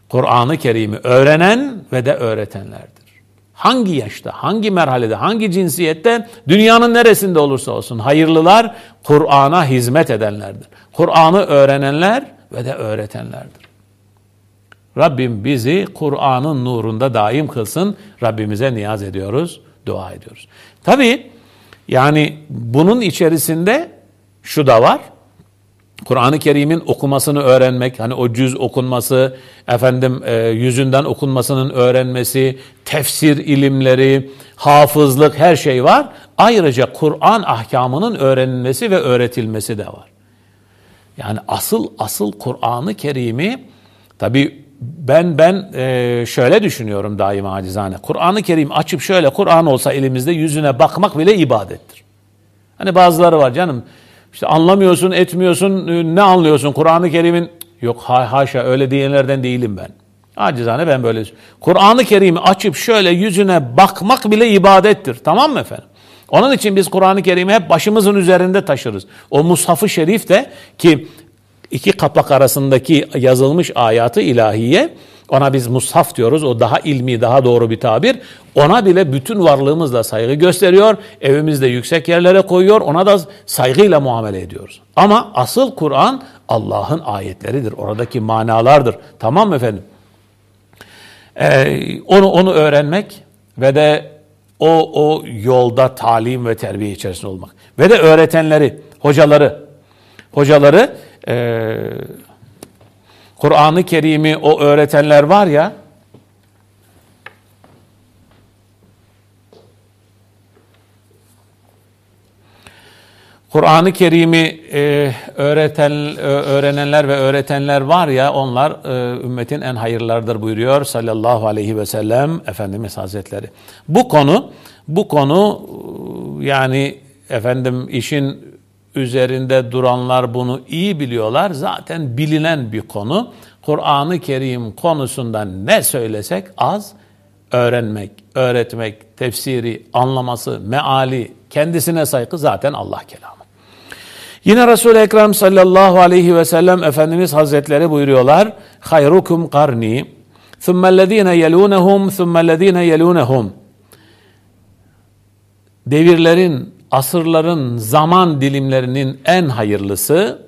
Kur'an-ı Kerim'i öğrenen ve de öğretenlerdir. Hangi yaşta, hangi merhalede, hangi cinsiyette, dünyanın neresinde olursa olsun hayırlılar Kur'an'a hizmet edenlerdir. Kur'an'ı öğrenenler ve de öğretenlerdir. Rabbim bizi Kur'an'ın nurunda daim kılsın. Rabbimize niyaz ediyoruz, dua ediyoruz. Tabi yani bunun içerisinde şu da var. Kur'an-ı Kerim'in okumasını öğrenmek, hani o cüz okunması, efendim e, yüzünden okunmasının öğrenmesi, tefsir ilimleri, hafızlık her şey var. Ayrıca Kur'an ahkamının öğrenilmesi ve öğretilmesi de var. Yani asıl asıl Kur'an-ı Kerim'i tabi ben ben e, şöyle düşünüyorum daima acizane. Kur'an-ı Kerim açıp şöyle Kur'an olsa elimizde yüzüne bakmak bile ibadettir. Hani bazıları var canım işte anlamıyorsun, etmiyorsun, e, ne anlıyorsun? Kur'an-ı Kerim'in yok ha, haşa öyle diyenlerden değilim ben. Acizane ben böyle. Kur'an-ı Kerim'i açıp şöyle yüzüne bakmak bile ibadettir. Tamam mı efendim? Onun için biz Kur'an-ı Kerim'i hep başımızın üzerinde taşırız. O Mushaf-ı Şerif de ki iki kapak arasındaki yazılmış ayatı ilahiye ona biz mushaf diyoruz. O daha ilmi, daha doğru bir tabir. Ona bile bütün varlığımızla saygı gösteriyor. Evimizde yüksek yerlere koyuyor. Ona da saygıyla muamele ediyoruz. Ama asıl Kur'an Allah'ın ayetleridir. Oradaki manalardır. Tamam mı efendim? Ee, onu onu öğrenmek ve de o o yolda talim ve terbiye içerisinde olmak. Ve de öğretenleri, hocaları, hocaları e, Kur'an-ı Kerim'i o öğretenler var ya, Kur'an-ı Kerim'i e, öğreten, öğrenenler ve öğretenler var ya onlar e, ümmetin en hayırlarıdır buyuruyor sallallahu aleyhi ve sellem Efendimiz Hazretleri. Bu konu bu konu yani efendim işin üzerinde duranlar bunu iyi biliyorlar. Zaten bilinen bir konu. Kur'an-ı Kerim konusunda ne söylesek az öğrenmek, öğretmek, tefsiri, anlaması, meali, kendisine saygı zaten Allah kelamı. Yine Resul-i Ekrem sallallahu aleyhi ve sellem Efendimiz Hazretleri buyuruyorlar. Hayrukum karni, thummellezine yelunehum, thummellezine yelunehum. Devirlerin asırların zaman dilimlerinin en hayırlısı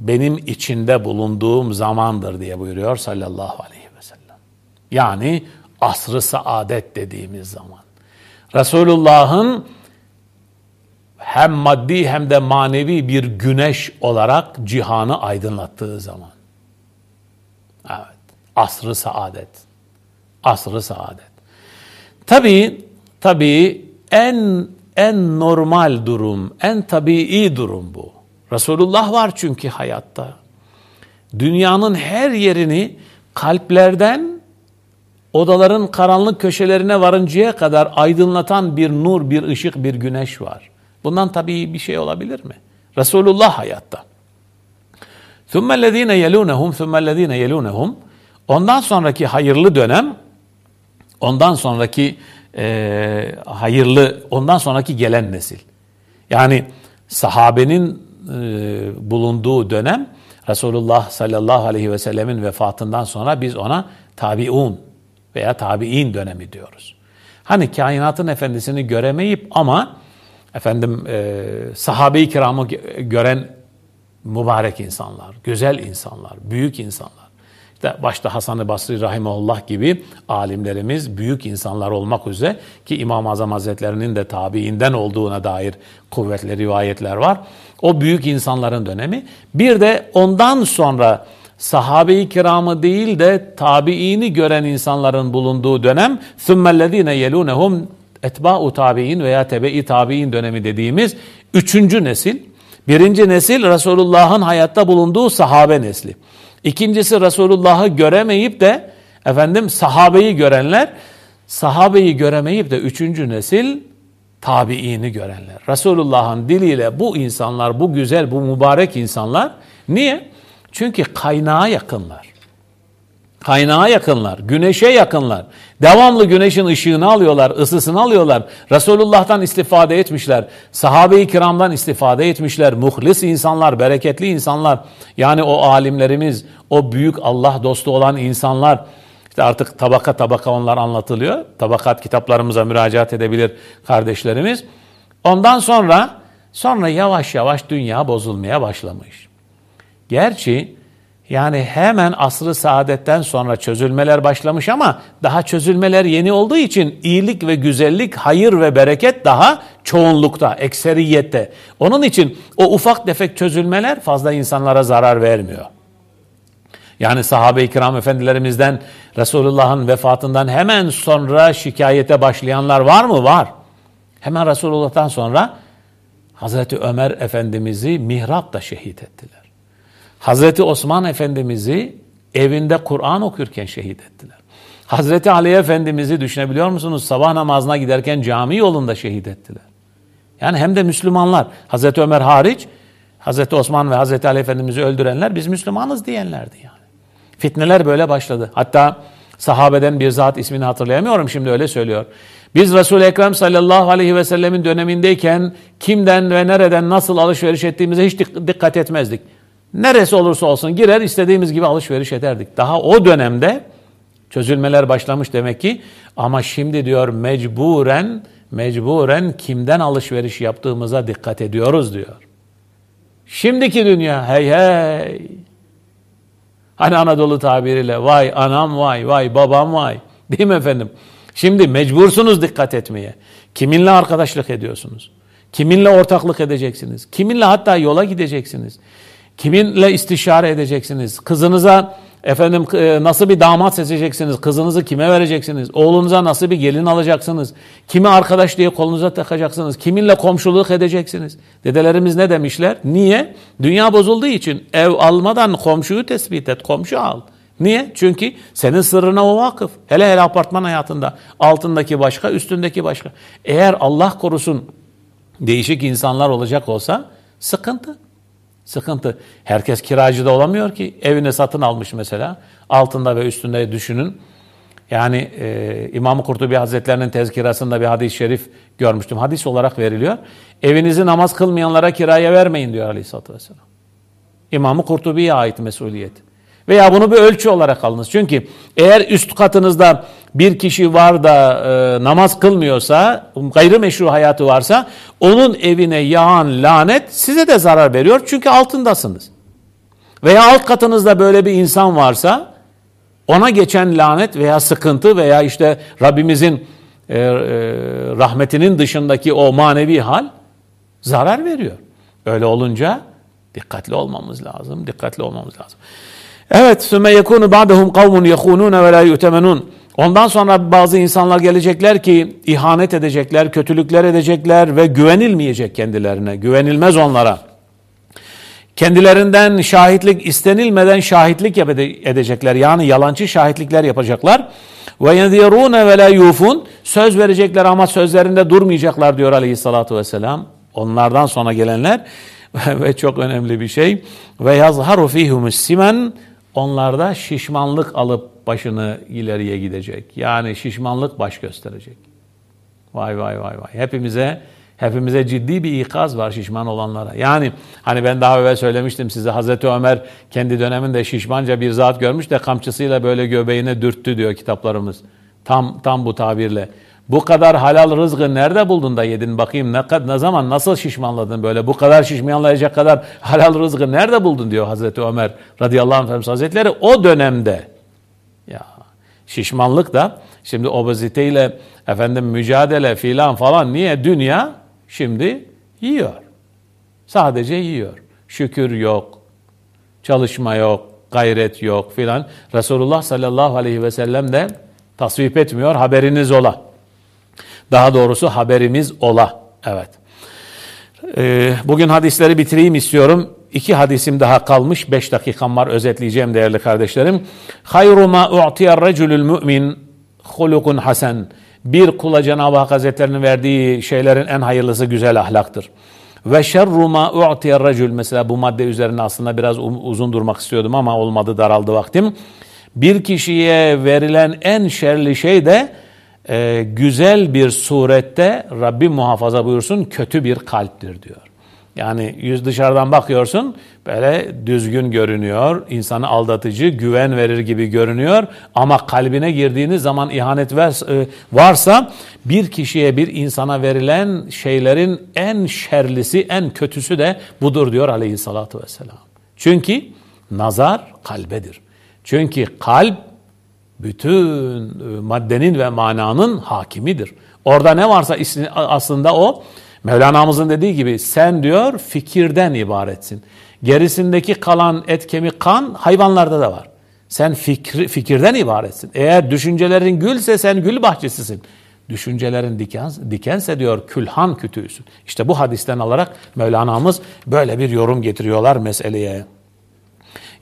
benim içinde bulunduğum zamandır diye buyuruyor sallallahu aleyhi ve sellem. Yani asrı saadet dediğimiz zaman. Resulullah'ın hem maddi hem de manevi bir güneş olarak cihanı aydınlattığı zaman. Evet. Asrı saadet. Asrı saadet. Tabii, tabii en en normal durum, en tabii durum bu. Resulullah var çünkü hayatta. Dünyanın her yerini kalplerden odaların karanlık köşelerine varıncaya kadar aydınlatan bir nur, bir ışık, bir güneş var. Bundan tabii bir şey olabilir mi? Resulullah hayatta. ثُمَّ الَّذ۪ينَ يَلُونَهُمْ ثُمَّ الَّذ۪ينَ يَلُونَهُمْ Ondan sonraki hayırlı dönem, ondan sonraki e, hayırlı ondan sonraki gelen nesil. Yani sahabenin e, bulunduğu dönem Resulullah sallallahu aleyhi ve sellemin vefatından sonra biz ona tabiun veya tabiin dönemi diyoruz. Hani kainatın efendisini göremeyip ama efendim e, sahabe-i kiramı gören mübarek insanlar, güzel insanlar, büyük insanlar. Başta Hasan-ı Basri Rahimullah gibi alimlerimiz büyük insanlar olmak üzere ki İmam-ı Azam Hazretlerinin de tabiinden olduğuna dair kuvvetli rivayetler var. O büyük insanların dönemi. Bir de ondan sonra sahabe-i kiramı değil de tabiini gören insanların bulunduğu dönem ثُمَّ yelunhum etba'u tabi'in veya tebe-i tabi'in dönemi dediğimiz üçüncü nesil. Birinci nesil Resulullah'ın hayatta bulunduğu sahabe nesli. İkincisi Resulullah'ı göremeyip de efendim sahabeyi görenler, sahabeyi göremeyip de üçüncü nesil tabiini görenler. Resulullah'ın diliyle bu insanlar, bu güzel, bu mübarek insanlar niye? Çünkü kaynağa yakınlar. Kaynağa yakınlar, güneşe yakınlar. Devamlı güneşin ışığını alıyorlar, ısısını alıyorlar. Resulullah'tan istifade etmişler. Sahabe-i kiramdan istifade etmişler. Muhlis insanlar, bereketli insanlar. Yani o alimlerimiz, o büyük Allah dostu olan insanlar. İşte artık tabaka tabaka onlar anlatılıyor. Tabakat kitaplarımıza müracaat edebilir kardeşlerimiz. Ondan sonra sonra yavaş yavaş dünya bozulmaya başlamış. Gerçi yani hemen asrı saadetten sonra çözülmeler başlamış ama daha çözülmeler yeni olduğu için iyilik ve güzellik, hayır ve bereket daha çoğunlukta, ekseriyette. Onun için o ufak tefek çözülmeler fazla insanlara zarar vermiyor. Yani sahabe-i kiram efendilerimizden Resulullah'ın vefatından hemen sonra şikayete başlayanlar var mı? Var. Hemen Resulullah'tan sonra Hazreti Ömer Efendimiz'i mihrapta şehit ettiler. Hazreti Osman Efendimiz'i evinde Kur'an okurken şehit ettiler. Hazreti Ali Efendimiz'i düşünebiliyor musunuz? Sabah namazına giderken cami yolunda şehit ettiler. Yani hem de Müslümanlar, Hazreti Ömer hariç, Hazreti Osman ve Hazreti Ali Efendimiz'i öldürenler biz Müslümanız diyenlerdi yani. Fitneler böyle başladı. Hatta sahabeden bir zat ismini hatırlayamıyorum şimdi öyle söylüyor. Biz Resul-i Ekrem sallallahu aleyhi ve sellemin dönemindeyken kimden ve nereden nasıl alışveriş ettiğimize hiç dikkat etmezdik. Neresi olursa olsun girer istediğimiz gibi alışveriş ederdik. Daha o dönemde çözülmeler başlamış demek ki ama şimdi diyor mecburen mecburen kimden alışveriş yaptığımıza dikkat ediyoruz diyor. Şimdiki dünya hey hey. Hani Anadolu tabiriyle vay anam vay vay babam vay. Değil mi efendim? Şimdi mecbursunuz dikkat etmeye. Kiminle arkadaşlık ediyorsunuz? Kiminle ortaklık edeceksiniz? Kiminle hatta yola gideceksiniz? Kiminle istişare edeceksiniz? Kızınıza efendim e, nasıl bir damat seçeceksiniz? Kızınızı kime vereceksiniz? Oğlunuza nasıl bir gelin alacaksınız? Kimi arkadaş diye kolunuza takacaksınız? Kiminle komşuluk edeceksiniz? Dedelerimiz ne demişler? Niye? Dünya bozulduğu için ev almadan komşuyu tespit et, komşu al. Niye? Çünkü senin sırrına o vakıf. Hele hele apartman hayatında altındaki başka, üstündeki başka. Eğer Allah korusun değişik insanlar olacak olsa sıkıntı. Sıkıntı. Herkes kiracı da olamıyor ki. Evini satın almış mesela. Altında ve üstünde düşünün. Yani e, İmam-ı Kurtubi Hazretlerinin tezkirasında bir hadis-i şerif görmüştüm. Hadis olarak veriliyor. Evinizi namaz kılmayanlara kiraya vermeyin diyor Aleyhisselatü Vesselam. İmam-ı Kurtubi'ye ait mesuliyet. Veya bunu bir ölçü olarak alınız. Çünkü eğer üst katınızda bir kişi var da e, namaz kılmıyorsa, gayrimeşru hayatı varsa onun evine yağan lanet size de zarar veriyor çünkü altındasınız. Veya alt katınızda böyle bir insan varsa ona geçen lanet veya sıkıntı veya işte Rabbimizin e, e, rahmetinin dışındaki o manevi hal zarar veriyor. Öyle olunca dikkatli olmamız lazım, dikkatli olmamız lazım. Evet, sümme yekunu ba'dehum kavmun yekunun ve la yutemenun. Ondan sonra bazı insanlar gelecekler ki ihanet edecekler, kötülükler edecekler ve güvenilmeyecek kendilerine. Güvenilmez onlara. Kendilerinden şahitlik istenilmeden şahitlik edecekler. Yani yalancı şahitlikler yapacaklar. Ve yenzirune ve la yufun söz verecekler ama sözlerinde durmayacaklar diyor Aleyhissalatu vesselam. Onlardan sonra gelenler ve çok önemli bir şey ve yazharu fihumus simen onlarda şişmanlık alıp başını ileriye gidecek. Yani şişmanlık baş gösterecek. Vay vay vay vay. Hepimize hepimize ciddi bir ikaz var şişman olanlara. Yani hani ben daha evvel söylemiştim size Hazreti Ömer kendi döneminde şişmanca bir zat görmüş de kamçısıyla böyle göbeğine dürttü diyor kitaplarımız. Tam tam bu tabirle. Bu kadar halal rızkı nerede buldun da yedin bakayım ne, ne zaman nasıl şişmanladın böyle bu kadar şişmanlayacak kadar halal rızkı nerede buldun diyor Hazreti Ömer radıyallahu anh Efendimiz Hazretleri o dönemde ya şişmanlık da şimdi obeziteyle efendim mücadele filan falan niye dünya şimdi yiyor. Sadece yiyor. Şükür yok. Çalışma yok. Gayret yok filan. Resulullah sallallahu aleyhi ve sellem de tasvip etmiyor. Haberiniz ola. Daha doğrusu haberimiz ola. Evet. Ee, bugün hadisleri bitireyim istiyorum. İki hadisim daha kalmış. Beş dakikam var özetleyeceğim değerli kardeşlerim. Hayru ma u'tiyar reculul mümin hulukun hasen. Bir kula Cenab-ı Hak Hazretlerinin verdiği şeylerin en hayırlısı güzel ahlaktır. Ve şerru ma u'tiyar recul. Mesela bu madde üzerine aslında biraz uzun durmak istiyordum ama olmadı daraldı vaktim. Bir kişiye verilen en şerli şey de e, güzel bir surette Rabbim muhafaza buyursun kötü bir kalptir diyor. Yani yüz dışarıdan bakıyorsun böyle düzgün görünüyor, insanı aldatıcı, güven verir gibi görünüyor ama kalbine girdiğiniz zaman ihanet e, varsa bir kişiye bir insana verilen şeylerin en şerlisi, en kötüsü de budur diyor aleyhissalatü vesselam. Çünkü nazar kalbedir. Çünkü kalp bütün e, maddenin ve mananın hakimidir. Orada ne varsa aslında o Mevlana'mızın dediği gibi sen diyor fikirden ibaretsin. Gerisindeki kalan et, kemik, kan hayvanlarda da var. Sen fikri, fikirden ibaretsin. Eğer düşüncelerin gülse sen gül bahçesisin. Düşüncelerin diken, dikense diyor külhan kütüğüsün. İşte bu hadisten alarak Mevlana'mız böyle bir yorum getiriyorlar meseleye.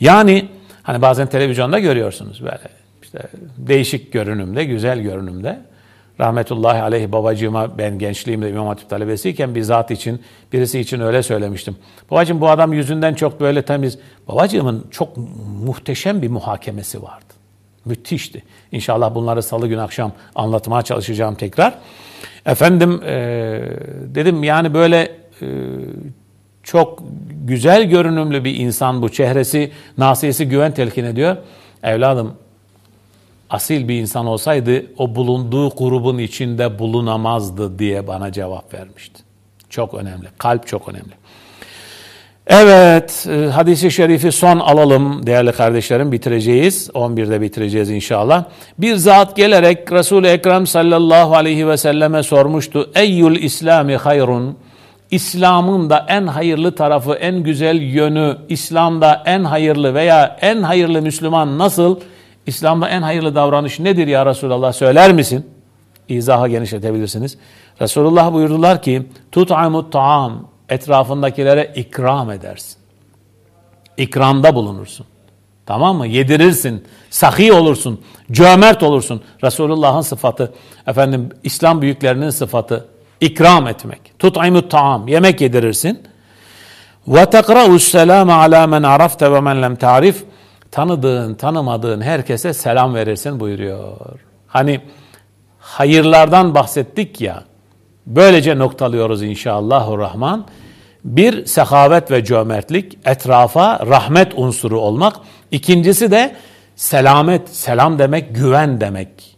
Yani hani bazen televizyonda görüyorsunuz böyle işte değişik görünümde, güzel görünümde Rahmetullahi aleyhi babacığıma ben gençliğimde İmam Hatip talebesiyken bir zat için, birisi için öyle söylemiştim. Babacığım bu adam yüzünden çok böyle temiz. Babacığımın çok muhteşem bir muhakemesi vardı. Müthişti. İnşallah bunları salı gün akşam anlatmaya çalışacağım tekrar. Efendim e, dedim yani böyle e, çok güzel görünümlü bir insan bu. Çehresi, nasiyesi güven telkin ediyor. Evladım asil bir insan olsaydı o bulunduğu grubun içinde bulunamazdı diye bana cevap vermişti. Çok önemli. Kalp çok önemli. Evet, e, hadisi şerifi son alalım değerli kardeşlerim bitireceğiz. 11'de bitireceğiz inşallah. Bir zat gelerek Resul-i Ekrem sallallahu aleyhi ve selleme sormuştu. Eyyül İslami hayrun. İslam'ın da en hayırlı tarafı, en güzel yönü, İslam'da en hayırlı veya en hayırlı Müslüman nasıl? İslam'da en hayırlı davranış nedir ya Resulallah söyler misin? İzaha genişletebilirsiniz. Resulullah buyurdular ki tut'amut ta'am etrafındakilere ikram edersin. İkramda bulunursun. Tamam mı? Yedirirsin, sahi olursun, cömert olursun. Resulullah'ın sıfatı, efendim İslam büyüklerinin sıfatı ikram etmek. Tut'imut ta'am, yemek yedirirsin. Ve tekra'us selame ala men arafte ve men lem ta'rif tanıdığın, tanımadığın herkese selam verirsin buyuruyor. Hani hayırlardan bahsettik ya, böylece noktalıyoruz inşallahurrahman. Bir, sehavet ve cömertlik, etrafa rahmet unsuru olmak. İkincisi de selamet, selam demek güven demek.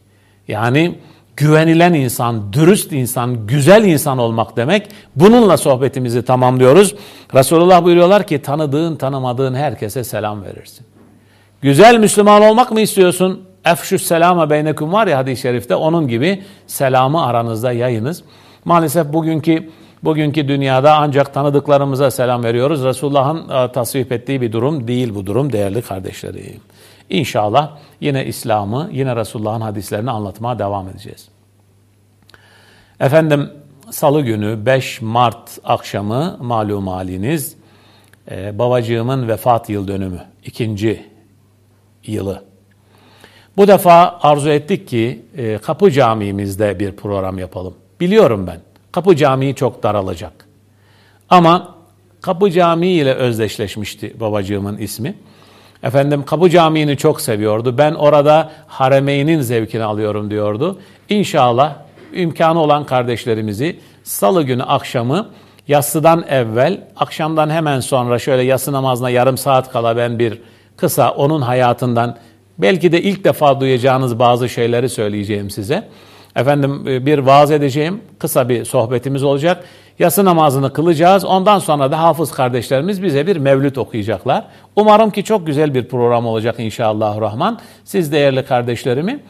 Yani güvenilen insan, dürüst insan, güzel insan olmak demek. Bununla sohbetimizi tamamlıyoruz. Resulullah buyuruyorlar ki tanıdığın, tanımadığın herkese selam verirsin. Güzel Müslüman olmak mı istiyorsun? Efşü selama beynekum var ya hadis-i şerifte onun gibi selamı aranızda yayınız. Maalesef bugünkü bugünkü dünyada ancak tanıdıklarımıza selam veriyoruz. Resulullah'ın e, tasvip ettiği bir durum değil bu durum değerli kardeşlerim. İnşallah yine İslam'ı, yine Resulullah'ın hadislerini anlatmaya devam edeceğiz. Efendim salı günü 5 Mart akşamı malum haliniz e, babacığımın vefat yıl dönümü. ikinci yılı. Bu defa arzu ettik ki e, Kapı Camii'mizde bir program yapalım. Biliyorum ben. Kapı Camii çok daralacak. Ama Kapı Camii ile özdeşleşmişti babacığımın ismi. Efendim Kapı Camii'ni çok seviyordu. Ben orada Haremeyn'in zevkini alıyorum diyordu. İnşallah imkanı olan kardeşlerimizi salı günü akşamı yatsıdan evvel, akşamdan hemen sonra şöyle yatsı namazına yarım saat kala ben bir kısa onun hayatından belki de ilk defa duyacağınız bazı şeyleri söyleyeceğim size. Efendim e, bir vaaz edeceğim. Kısa bir sohbetimiz olacak. Yatsı namazını kılacağız. Ondan sonra da hafız kardeşlerimiz bize bir mevlüt okuyacaklar. Umarım ki çok güzel bir program olacak inşallah rahman. Siz değerli kardeşlerimi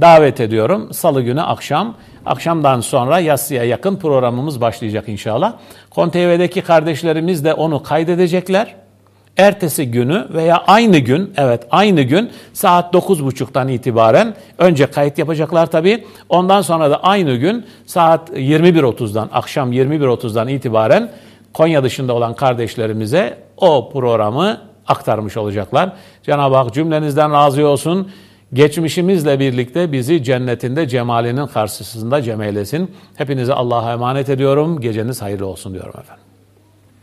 davet ediyorum. Salı günü akşam, akşamdan sonra yatsıya yakın programımız başlayacak inşallah. KonTV'deki kardeşlerimiz de onu kaydedecekler. Ertesi günü veya aynı gün, evet aynı gün saat 9.30'dan itibaren önce kayıt yapacaklar tabii. Ondan sonra da aynı gün saat 21.30'dan, akşam 21.30'dan itibaren Konya dışında olan kardeşlerimize o programı aktarmış olacaklar. Cenab-ı Hak cümlenizden razı olsun. Geçmişimizle birlikte bizi cennetinde cemalinin karşısında cem eylesin. Hepinize Allah'a emanet ediyorum. Geceniz hayırlı olsun diyorum efendim.